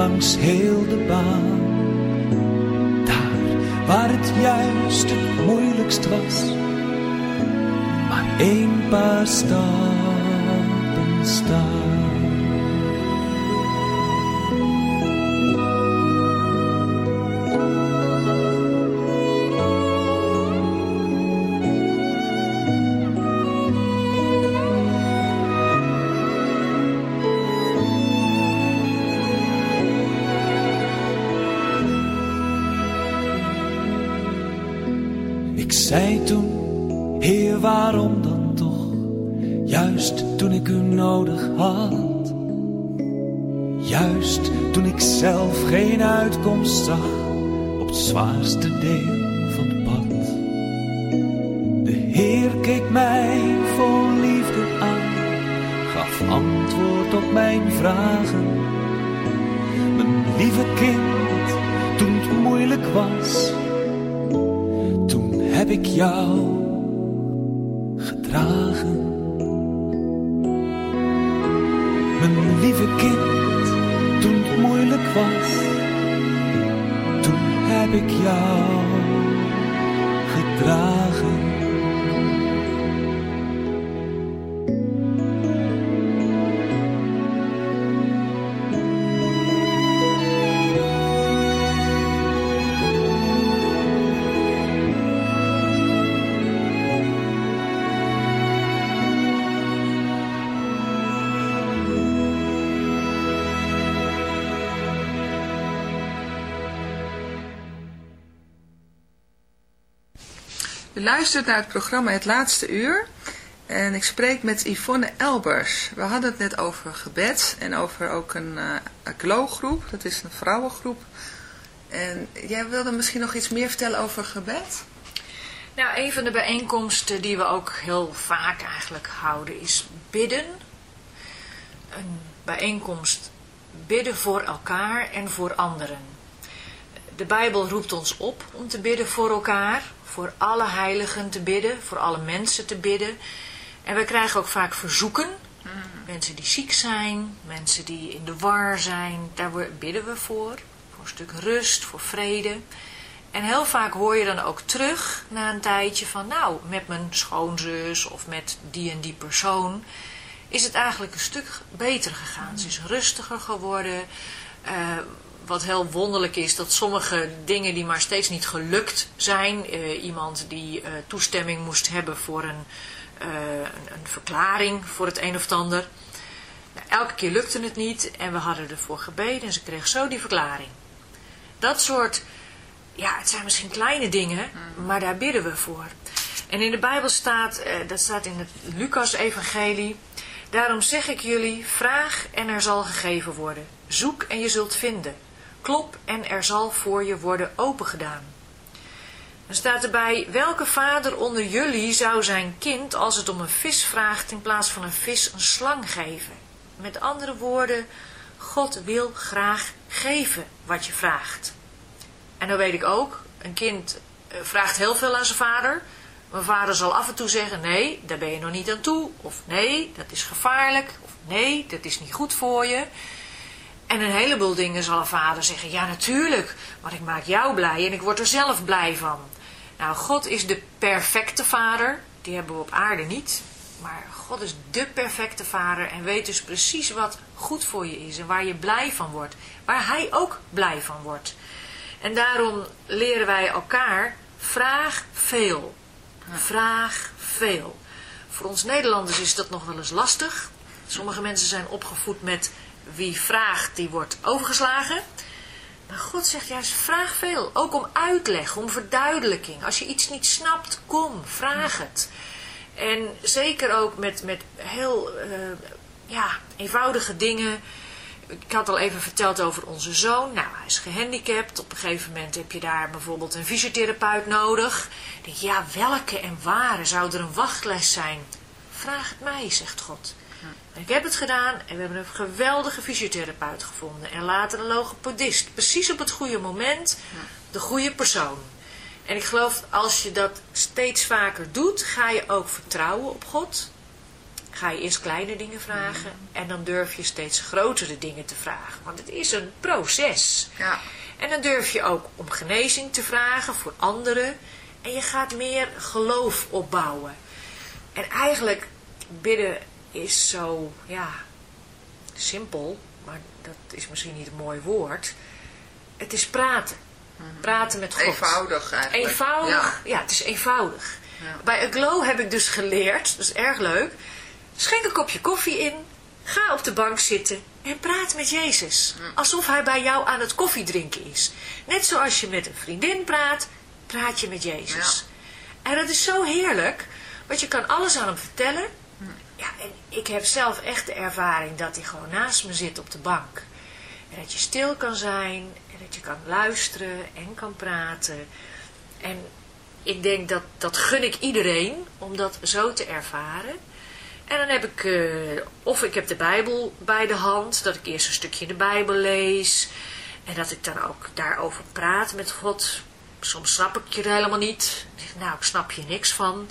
Speaker 12: langs heel de baan. Daar waar het juist het moeilijkst was maar één paar stappen staan. Zag op het zwaarste deel van het pad. De Heer keek mij vol liefde aan, gaf antwoord op mijn vragen. Mijn lieve kind, toen het moeilijk was, toen heb ik jou gedragen. Mijn lieve kind, toen het moeilijk was, heb ik jou gedragen.
Speaker 8: Luistert naar het programma Het Laatste Uur. En ik spreek met Yvonne Elbers. We hadden het net over gebed en over ook een uh, Glow-groep. Dat is een vrouwengroep. En jij wilde misschien nog iets meer vertellen over gebed?
Speaker 9: Nou, een van de bijeenkomsten die we ook heel vaak eigenlijk houden is bidden. Een bijeenkomst bidden voor elkaar en voor anderen. de Bijbel roept ons op om te bidden voor elkaar, voor alle heiligen te bidden, voor alle mensen te bidden. En wij krijgen ook vaak verzoeken. Mensen die ziek zijn, mensen die in de war zijn, daar bidden we voor. Voor een stuk rust, voor vrede. En heel vaak hoor je dan ook terug na een tijdje van, nou, met mijn schoonzus of met die en die persoon is het eigenlijk een stuk beter gegaan. Ze is rustiger geworden. Eh, wat heel wonderlijk is, dat sommige dingen die maar steeds niet gelukt zijn. eh, iemand die eh, toestemming moest hebben voor een, eh, een, een verklaring voor het een of het ander. Nou, elke keer lukte het niet en we hadden ervoor gebeden en ze kreeg zo die verklaring. Dat soort, ja, het zijn misschien kleine dingen, maar daar bidden we voor. En in de Bijbel staat, dat staat in het Lucas-evangelie, daarom zeg ik jullie, vraag en er zal gegeven worden. Zoek en je zult vinden. Klop en er zal voor je worden opengedaan. Dan staat erbij, welke vader onder jullie zou zijn kind, als het om een vis vraagt, in plaats van een vis een slang geven? Met andere woorden, God wil graag geven wat je vraagt. En dan weet ik ook, een kind eh, vraagt heel veel aan zijn vader. Mijn vader zal af en toe zeggen, nee, daar ben je nog niet aan toe. Of nee, dat is gevaarlijk. Of nee, dat is niet goed voor je. En een heleboel dingen zal een vader zeggen, ja natuurlijk, want ik maak jou blij en ik word er zelf blij van. Nou, God is de perfecte vader, die hebben we op aarde niet. Maar God is de perfecte vader en weet dus precies wat goed voor je is en waar je blij van wordt. Waar hij ook blij van wordt. En daarom leren wij elkaar, vraag veel. Vraag veel. Voor ons Nederlanders is dat nog wel eens lastig. Sommige mensen zijn opgevoed met wie vraagt, die wordt overgeslagen. Maar God zegt juist, vraag veel. Ook om uitleg, om verduidelijking. Als je iets niet snapt, kom, vraag het. En zeker ook met, met heel eh, ja, eenvoudige dingen. Ik had al even verteld over onze zoon. Nou, hij is gehandicapt. Op een gegeven moment heb je daar bijvoorbeeld een fysiotherapeut nodig. Ik denk, ja, welke en waar zou er een wachtlijst zijn? Vraag het mij, zegt God. Ik heb het gedaan en we hebben een geweldige fysiotherapeut gevonden. En later een logopedist. Precies op het goede moment, de goede persoon. En ik geloof, als je dat steeds vaker doet, ga je ook vertrouwen op God. Ga je eerst kleine dingen vragen en dan durf je steeds grotere dingen te vragen. Want het is een proces.
Speaker 8: Ja.
Speaker 9: En dan durf je ook om genezing te vragen voor anderen. En je gaat meer geloof opbouwen. En eigenlijk, bidden is zo, ja, simpel. Maar dat is misschien niet een mooi woord. Het is praten. Praten met God.
Speaker 8: Eenvoudig eigenlijk.
Speaker 9: Eenvoudig,
Speaker 8: Ja.
Speaker 9: ja, het is eenvoudig.
Speaker 8: Ja.
Speaker 9: Bij Aglow heb ik dus geleerd, dat is erg leuk. Schenk een kopje koffie in, ga op de bank zitten en praat met Jezus. Alsof hij bij jou aan het koffiedrinken is. Net zoals je met een vriendin praat, praat je met Jezus. En dat is zo heerlijk, want je kan alles aan hem vertellen. Ja, en ik heb zelf echt de ervaring dat hij gewoon naast me zit op de bank. En dat je stil kan zijn en dat je kan luisteren en kan praten. En ik denk dat dat gun ik iedereen om dat zo te ervaren. En dan heb ik, eh, of ik heb de Bijbel bij de hand, dat ik eerst een stukje de Bijbel lees. En dat ik dan ook daarover praat met God. Soms snap ik je er helemaal niet. Nou, ik snap je niks van.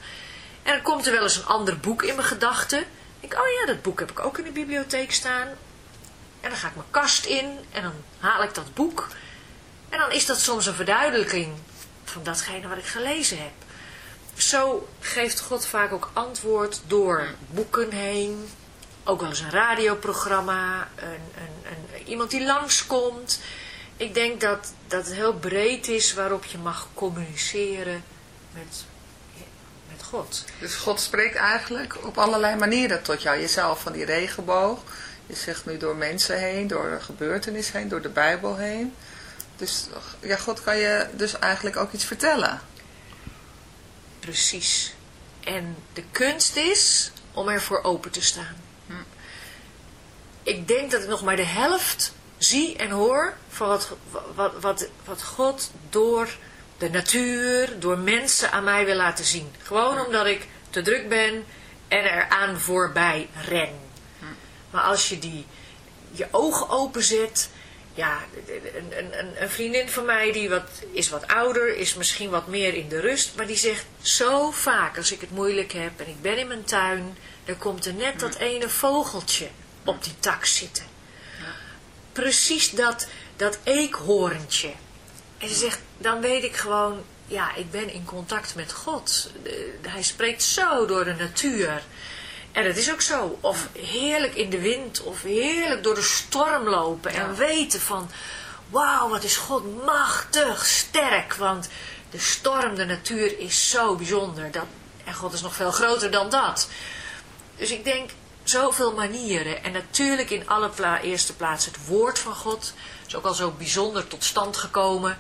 Speaker 9: En dan komt er wel eens een ander boek in mijn gedachten. Ik, oh ja, dat boek heb ik ook in de bibliotheek staan. En dan ga ik mijn kast in en dan haal ik dat boek. En dan is dat soms een verduidelijking van datgene wat ik gelezen heb. Zo geeft God vaak ook antwoord door boeken heen. Ook wel eens een radioprogramma. Een, een, een, iemand die langskomt. Ik denk dat, dat het heel breed is waarop je mag communiceren met, God.
Speaker 8: Dus God spreekt eigenlijk op allerlei manieren tot jou. Jezelf van die regenboog. Je zegt nu door mensen heen, door een gebeurtenis heen, door de Bijbel heen. Dus ja, God kan je dus eigenlijk ook iets vertellen.
Speaker 9: Precies. En de kunst is om ervoor open te staan. Ik denk dat ik nog maar de helft zie en hoor van wat, wat, wat, wat God door de natuur, door mensen aan mij wil laten zien. Gewoon omdat ik te druk ben en eraan voorbij ren. Maar als je die, je ogen openzet, ja, een, een, een- een vriendin van mij die wat, is wat ouder, is misschien wat meer in de rust. Maar die zegt zo vaak als ik het moeilijk heb en ik ben in mijn tuin. Dan komt er net dat ene vogeltje op die tak zitten. Precies dat, dat eekhoorntje. En ze zegt, dan weet ik gewoon, ja, ik ben in contact met God. De- hij spreekt zo door de natuur. En het is ook zo. Of heerlijk in de wind, of heerlijk door de storm lopen. En weten van, wauw, wat is God machtig, sterk. Want de storm, de natuur is zo bijzonder. Dat, en God is nog veel groter dan dat. Dus ik denk, zoveel manieren. En natuurlijk in alle pla eerste plaats het woord van God. is ook al zo bijzonder tot stand gekomen.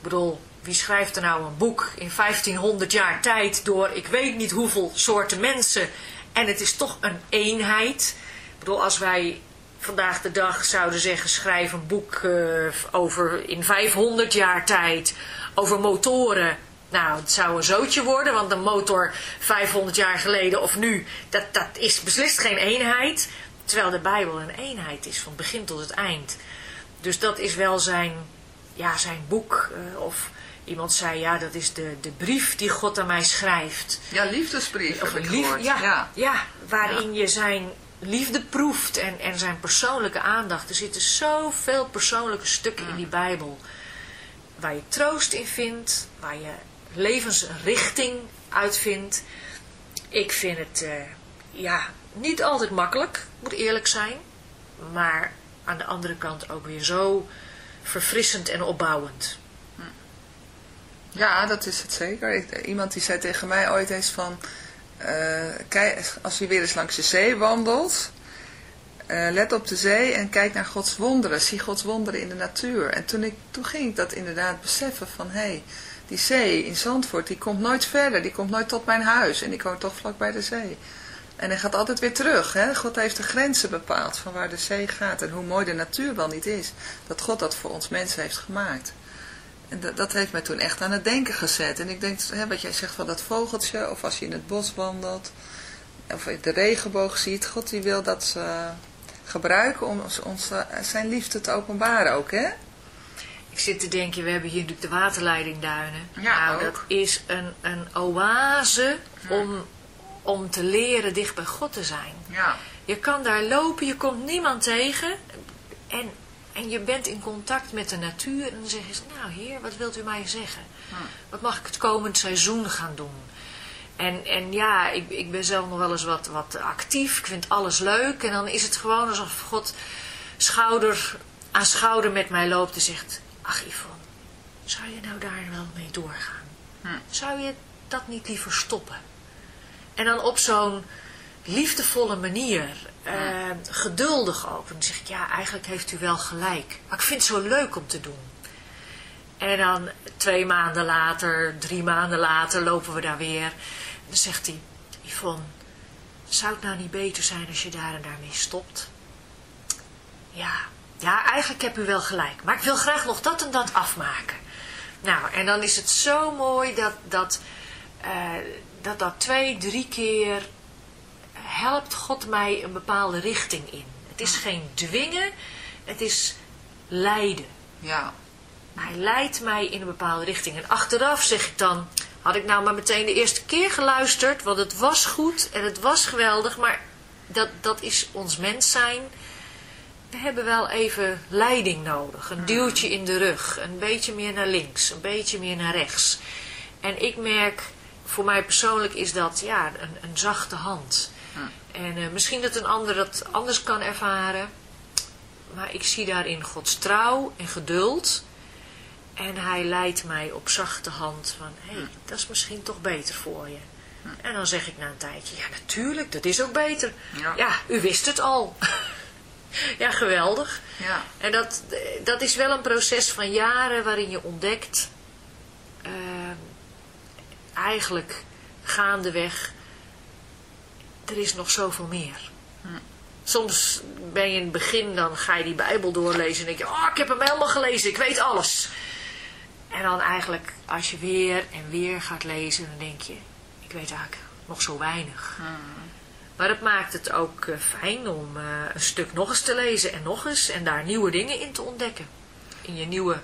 Speaker 9: Ik bedoel, wie schrijft er nou een boek in 1500 jaar tijd door ik weet niet hoeveel soorten mensen. En het is toch een eenheid. Ik bedoel, als wij vandaag de dag zouden zeggen schrijf een boek eh, over in 500 jaar tijd over motoren. Nou, het zou een zootje worden, want een motor 500 jaar geleden of nu, dat, dat is beslist geen eenheid. Terwijl de Bijbel een eenheid is, van begin tot het eind. Dus dat is wel zijn, ja, zijn boek. eh, of iemand zei, ja, dat is de, de brief die God aan mij schrijft.
Speaker 8: Ja, liefdesbrief
Speaker 9: Of een lief, ja,
Speaker 8: ja.
Speaker 9: ja. waarin je zijn liefde proeft en, en zijn persoonlijke aandacht. Er zitten zoveel persoonlijke stukken in die Bijbel. Waar je troost in vindt, waar je levensrichting uit vindt. Ik vind het eh, ja, niet altijd makkelijk, moet eerlijk zijn. Maar aan de andere kant ook weer zo verfrissend en opbouwend.
Speaker 8: Ja, dat is het zeker. Iemand die zei tegen mij ooit eens van... eh, kijk, als je weer eens langs de zee wandelt... eh, let op de zee en kijk naar Gods wonderen. Zie Gods wonderen in de natuur. En toen, ik, toen ging ik dat inderdaad beseffen van... hé, hey, die zee in Zandvoort, die komt nooit verder. Die komt nooit tot mijn huis. En ik woon toch vlak bij de zee. En hij gaat altijd weer terug. Hè? God heeft de grenzen bepaald van waar de zee gaat. En hoe mooi de natuur wel niet is. Dat God dat voor ons mensen heeft gemaakt. En dat, dat heeft mij toen echt aan het denken gezet. En ik denk, hè, wat jij zegt van dat vogeltje, of als je in het bos wandelt, of je de regenboog ziet, God die wil dat ze gebruiken om ons, ons, eh, zijn liefde te openbaren ook, hè?
Speaker 9: Ik zit te denken, we hebben hier natuurlijk de waterleidingduinen.
Speaker 8: Ja,
Speaker 9: nou,
Speaker 8: ook.
Speaker 9: dat is een, een oase om, om te leren dicht bij God te zijn.
Speaker 8: Ja.
Speaker 9: Je kan daar lopen, je komt niemand tegen. En, en je bent in contact met de natuur. En dan zeggen ze, nou heer, wat wilt u mij zeggen? Wat mag ik het komend seizoen gaan doen? En, en ja, ik, ik ben zelf nog wel eens wat, wat actief. Ik vind alles leuk. En dan is het gewoon alsof God schouder aan schouder met mij loopt en zegt... Ach Yvonne, zou je nou daar wel mee doorgaan? Zou je dat niet liever stoppen? En dan op zo'n liefdevolle manier, eh, geduldig ook. En dan zeg ik, ja, eigenlijk heeft u wel gelijk. Maar ik vind het zo leuk om te doen. En dan twee maanden later, drie maanden later lopen we daar weer. En dan zegt hij, Yvonne, zou het nou niet beter zijn als je daar en daarmee stopt? Ja, ja, eigenlijk heb u wel gelijk. Maar ik wil graag nog dat en dat afmaken. Nou, en dan is het zo mooi dat dat, eh, dat, dat twee, drie keer helpt God mij een bepaalde richting in. Het is geen dwingen, het is leiden.
Speaker 8: Ja.
Speaker 9: Hij leidt mij in een bepaalde richting. En achteraf zeg ik dan, had ik nou maar meteen de eerste keer geluisterd, want het was goed en het was geweldig, maar dat, dat is ons mens zijn. We hebben wel even leiding nodig, een duwtje in de rug, een beetje meer naar links, een beetje meer naar rechts. En ik merk, voor mij persoonlijk is dat ja, een, een zachte hand. En eh, misschien dat een ander dat anders kan ervaren, maar ik zie daarin Gods trouw en geduld. En hij leidt mij op zachte hand van, hé, hey, dat is misschien toch beter voor je. En dan zeg ik na een tijdje, ja natuurlijk, dat is ook beter.
Speaker 8: Ja.
Speaker 9: Ja, u wist het al. ja, geweldig.
Speaker 8: Ja.
Speaker 9: En dat, dat is wel een proces van jaren waarin je ontdekt, eh, eigenlijk gaandeweg, er is nog zoveel meer. Soms ben je in het begin, dan ga je die Bijbel doorlezen en denk je, oh, ik heb hem helemaal gelezen, ik weet alles. En dan eigenlijk, als je weer en weer gaat lezen, dan denk je, ik weet eigenlijk nog zo weinig. Maar dat maakt het ook eh, fijn om eh, een stuk nog eens te lezen en nog eens en daar nieuwe dingen in te ontdekken. In je nieuwe,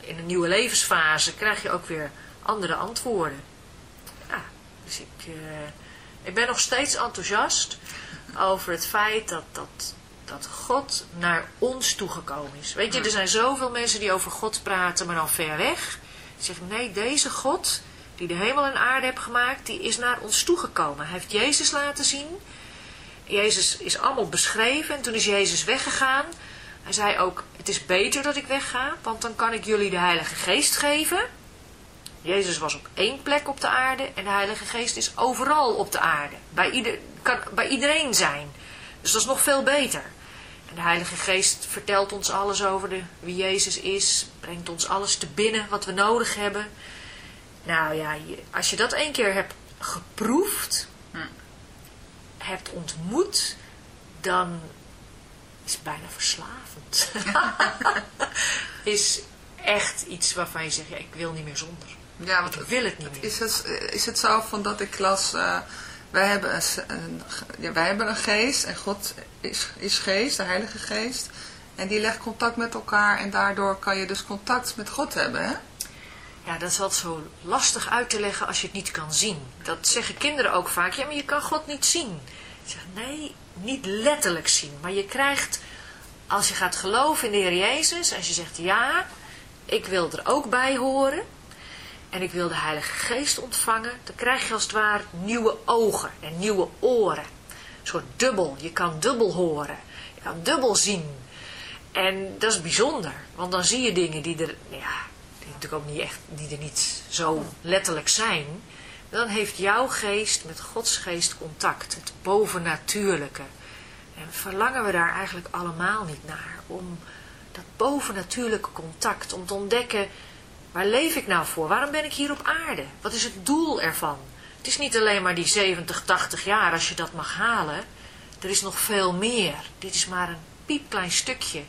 Speaker 9: in een nieuwe levensfase krijg je ook weer andere antwoorden. Dus ik, eh, ik ben nog steeds enthousiast over het feit dat, dat, dat God naar ons toegekomen is. Weet je, er zijn zoveel mensen die over God praten, maar dan ver weg. Die zeggen, nee, deze God die de hemel en aarde heeft gemaakt, die is naar ons toegekomen. Hij heeft Jezus laten zien. Jezus is allemaal beschreven en toen is Jezus weggegaan. Hij zei ook, het is beter dat ik wegga, want dan kan ik jullie de Heilige Geest geven. Jezus was op één plek op de aarde en de Heilige Geest is overal op de aarde. Bij, ieder, kan bij iedereen zijn. Dus dat is nog veel beter. En de Heilige Geest vertelt ons alles over de, wie Jezus is, brengt ons alles te binnen wat we nodig hebben. Nou ja, als je dat één keer hebt geproefd, hebt ontmoet, dan is het bijna verslavend. is echt iets waarvan je zegt, ja, ik wil niet meer zonder.
Speaker 8: Ja, want
Speaker 9: Ik wil het niet meer.
Speaker 8: Is het, is het zo van dat ik las, eh, wij, hebben een, ja, wij hebben een geest en God is, is geest, de heilige geest. En die legt contact met elkaar en daardoor kan je dus contact met God hebben, hè?
Speaker 9: Ja, dat is altijd zo lastig uit te leggen als je het niet kan zien. Dat zeggen kinderen ook vaak. Ja, maar je kan God niet zien. Ik zeg, nee, niet letterlijk zien. Maar je krijgt, als je gaat geloven in de Heer Jezus... en als je zegt, ja, ik wil er ook bij horen... en ik wil de Heilige Geest ontvangen... dan krijg je als het ware nieuwe ogen en nieuwe oren. Een soort dubbel. Je kan dubbel horen. Je kan dubbel zien. En dat is bijzonder. Want dan zie je dingen die er... Ja, die natuurlijk ook niet echt, die er niet zo letterlijk zijn, dan heeft jouw geest met Gods geest contact, het bovennatuurlijke. En verlangen we daar eigenlijk allemaal niet naar, om dat bovennatuurlijke contact, om te ontdekken, waar leef ik nou voor? Waarom ben ik hier op aarde? Wat is het doel ervan? Het is niet alleen maar die 70, 80 jaar als je dat mag halen. Er is nog veel meer. Dit is maar een piepklein stukje.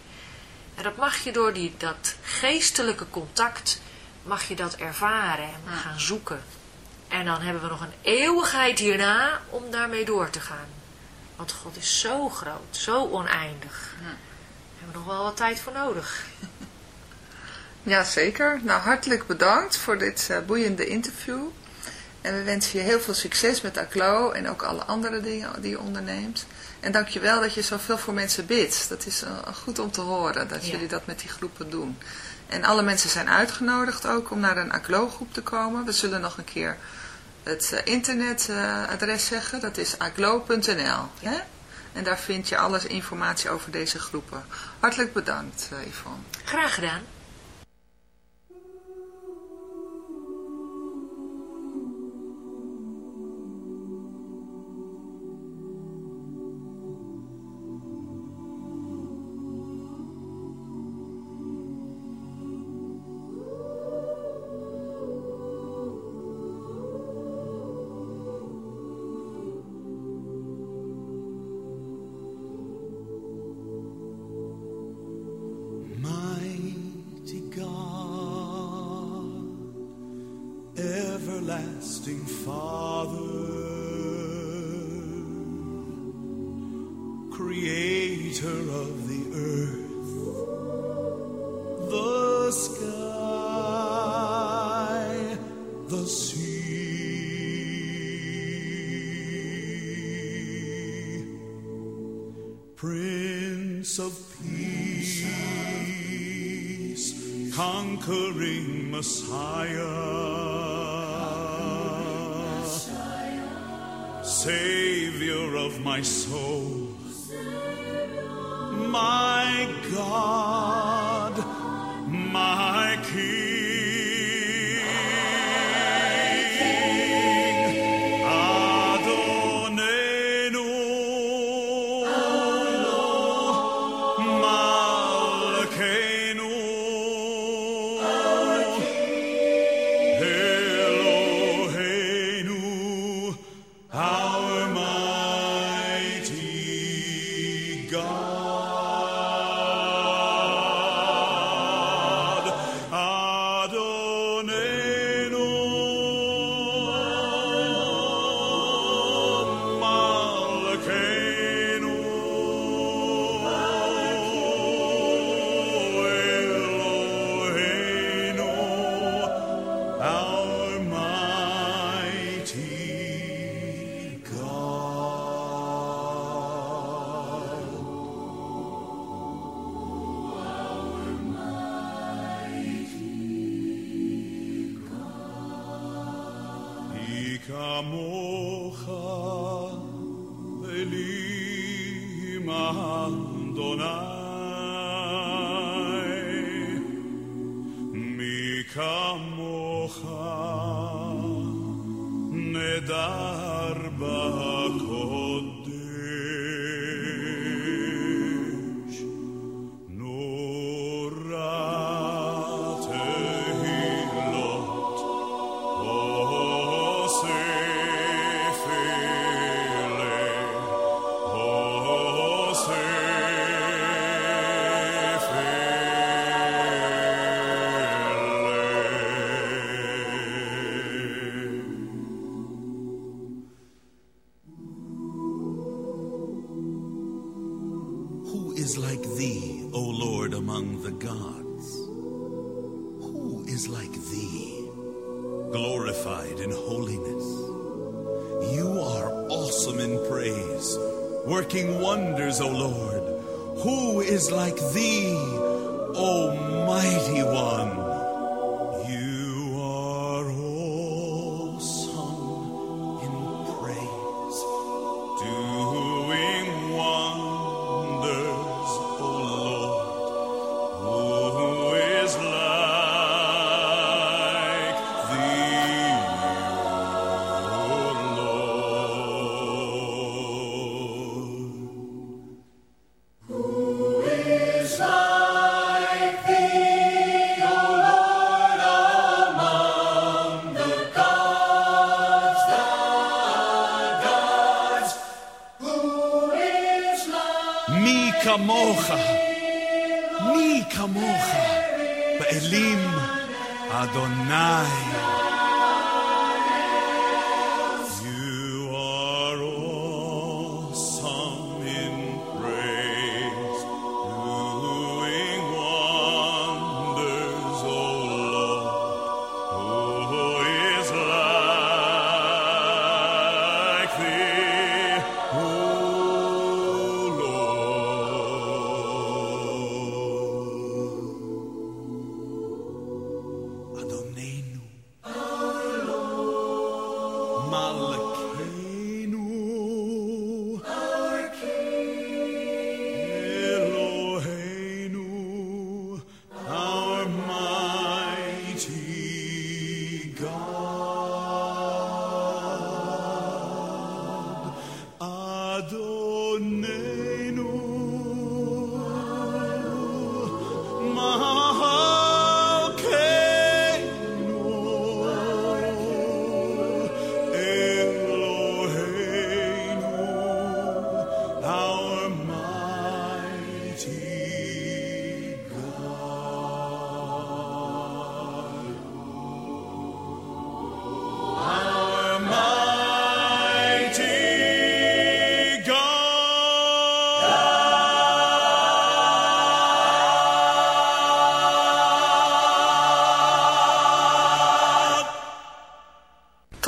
Speaker 9: En dat mag je door die, dat geestelijke contact, mag je dat ervaren en gaan zoeken. En dan hebben we nog een eeuwigheid hierna om daarmee door te gaan. Want God is zo groot, zo oneindig. Daar hebben we nog wel wat tijd voor nodig.
Speaker 8: Ja, zeker. Nou, hartelijk bedankt voor dit eh, boeiende interview. En we wensen je heel veel succes met ACLO en ook alle andere dingen die je onderneemt. En dank je wel dat je zoveel voor mensen bidt. Dat is eh, goed om te horen, dat
Speaker 9: Ja.
Speaker 8: jullie dat met die groepen doen. En alle mensen zijn uitgenodigd ook om naar een ACLO-groep te komen. We zullen nog een keer het eh, internetadres zeggen. Dat is aglo.nl. hè? En daar vind je alles informatie over deze groepen. Hartelijk bedankt, Yvonne.
Speaker 9: Graag gedaan.
Speaker 13: Prince of Peace, conquering Messiah, Savior of my soul,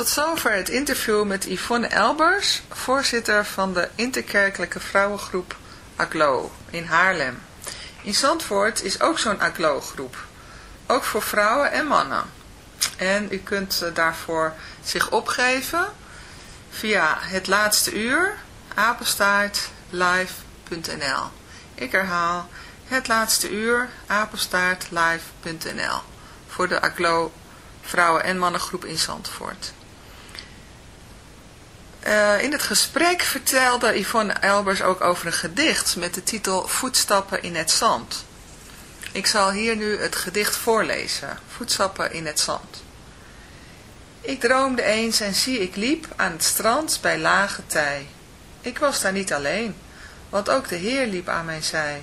Speaker 8: Tot zover het interview met Yvonne Elbers, voorzitter van de interkerkelijke vrouwengroep AGLO in Haarlem. In Zandvoort is ook zo'n AGLO-groep, ook voor vrouwen en mannen. En u kunt eh, daarvoor zich opgeven via het laatste uur, apenstaartlive.nl. Ik herhaal, het laatste uur, apenstaartlive.nl voor de AGLO vrouwen- en mannengroep in Zandvoort. Eh, in het gesprek vertelde Yvonne Elbers ook over een gedicht met de titel Voetstappen in het zand. Ik zal hier nu het gedicht voorlezen, Voetstappen in het zand. Ik droomde eens en zie ik liep aan het strand bij lage tij. Ik was daar niet alleen, want ook de Heer liep aan mijn zij.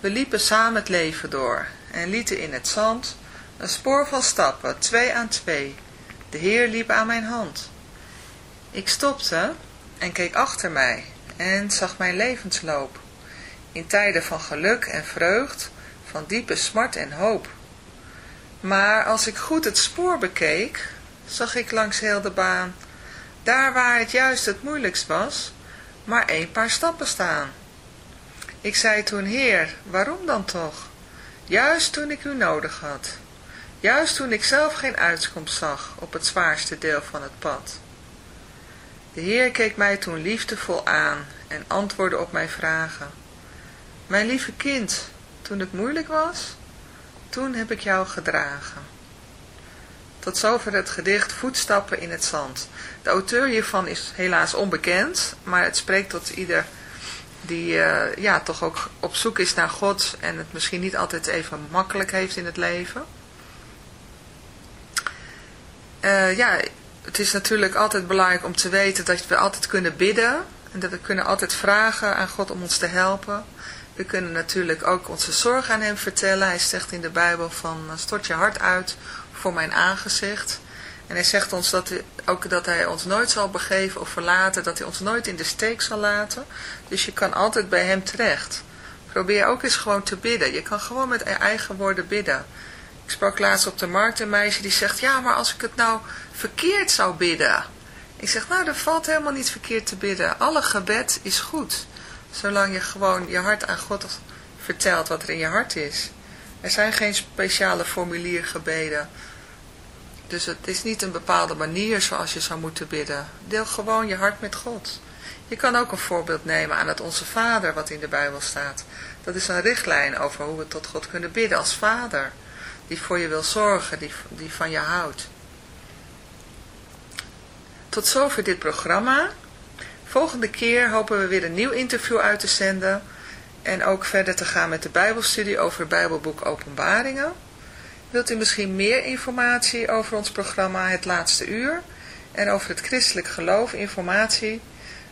Speaker 8: We liepen samen het leven door en lieten in het zand een spoor van stappen, twee aan twee. De Heer liep aan mijn hand. Ik stopte en keek achter mij en zag mijn levensloop. In tijden van geluk en vreugd, van diepe smart en hoop. Maar als ik goed het spoor bekeek, zag ik langs heel de baan, daar waar het juist het moeilijkst was, maar een paar stappen staan. Ik zei toen, Heer, waarom dan toch? Juist toen ik u nodig had. Juist toen ik zelf geen uitkomst zag op het zwaarste deel van het pad. De Heer keek mij toen liefdevol aan en antwoorden op mijn vragen. Mijn lieve kind, toen het moeilijk was, toen heb ik jou gedragen. Tot zover het gedicht Voetstappen in het zand. De auteur hiervan is helaas onbekend, maar het spreekt tot ieder die eh, ja, toch ook op zoek is naar God en het misschien niet altijd even makkelijk heeft in het leven. Eh, ja, het is natuurlijk altijd belangrijk om te weten dat we altijd kunnen bidden. En dat we kunnen altijd vragen aan God om ons te helpen. We kunnen natuurlijk ook onze zorg aan hem vertellen. Hij zegt in de Bijbel van eh, stort je hart uit voor mijn aangezicht. En hij zegt ons dat hij, ook dat hij ons nooit zal begeven of verlaten. Dat hij ons nooit in de steek zal laten. Dus je kan altijd bij hem terecht. Probeer ook eens gewoon te bidden. Je kan gewoon met eigen woorden bidden. Ik sprak laatst op de markt een meisje die zegt, ja, maar als ik het nou verkeerd zou bidden. Ik zeg, nou, er valt helemaal niet verkeerd te bidden. Alle gebed is goed. Zolang je gewoon je hart aan God vertelt wat er in je hart is. Er zijn geen speciale formuliergebeden. Dus het is niet een bepaalde manier zoals je zou moeten bidden. Deel gewoon je hart met God. Je kan ook een voorbeeld nemen aan het Onze Vader wat in de Bijbel staat. Dat is een richtlijn over hoe we tot God kunnen bidden als Vader. Die voor je wil zorgen, die, die van je houdt. Tot zover dit programma. Volgende keer hopen we weer een nieuw interview uit te zenden. En ook verder te gaan met de Bijbelstudie over Bijbelboek Openbaringen. Wilt u misschien meer informatie over ons programma Het Laatste Uur en over het christelijk geloof informatie?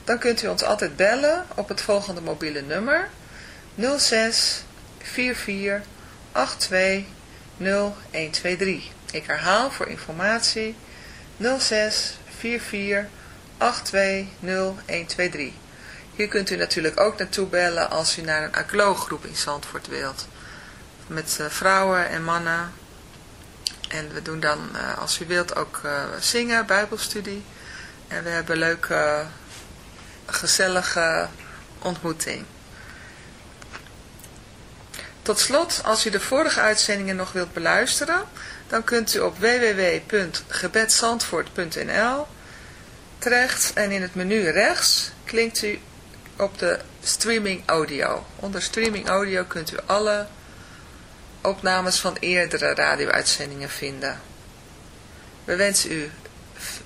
Speaker 8: Dan kunt u ons altijd bellen op het volgende mobiele nummer 06 44 82 0123. Ik herhaal voor informatie 06 44 82 0123. Hier kunt u natuurlijk ook naartoe bellen als u naar een ACLO-groep in Zandvoort wilt. Met uh, vrouwen en mannen. En we doen dan, uh, als u wilt, ook uh, zingen, bijbelstudie. En we hebben leuke, gezellige ontmoeting. Tot slot, als u de vorige uitzendingen nog wilt beluisteren, dan kunt u op www.gebedsandvoort.nl terecht en in het menu rechts klinkt u op de streaming audio. Onder streaming audio kunt u alle opnames van eerdere radio-uitzendingen vinden. We wensen u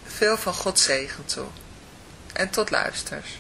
Speaker 8: veel van God zegen toe. En tot luisters.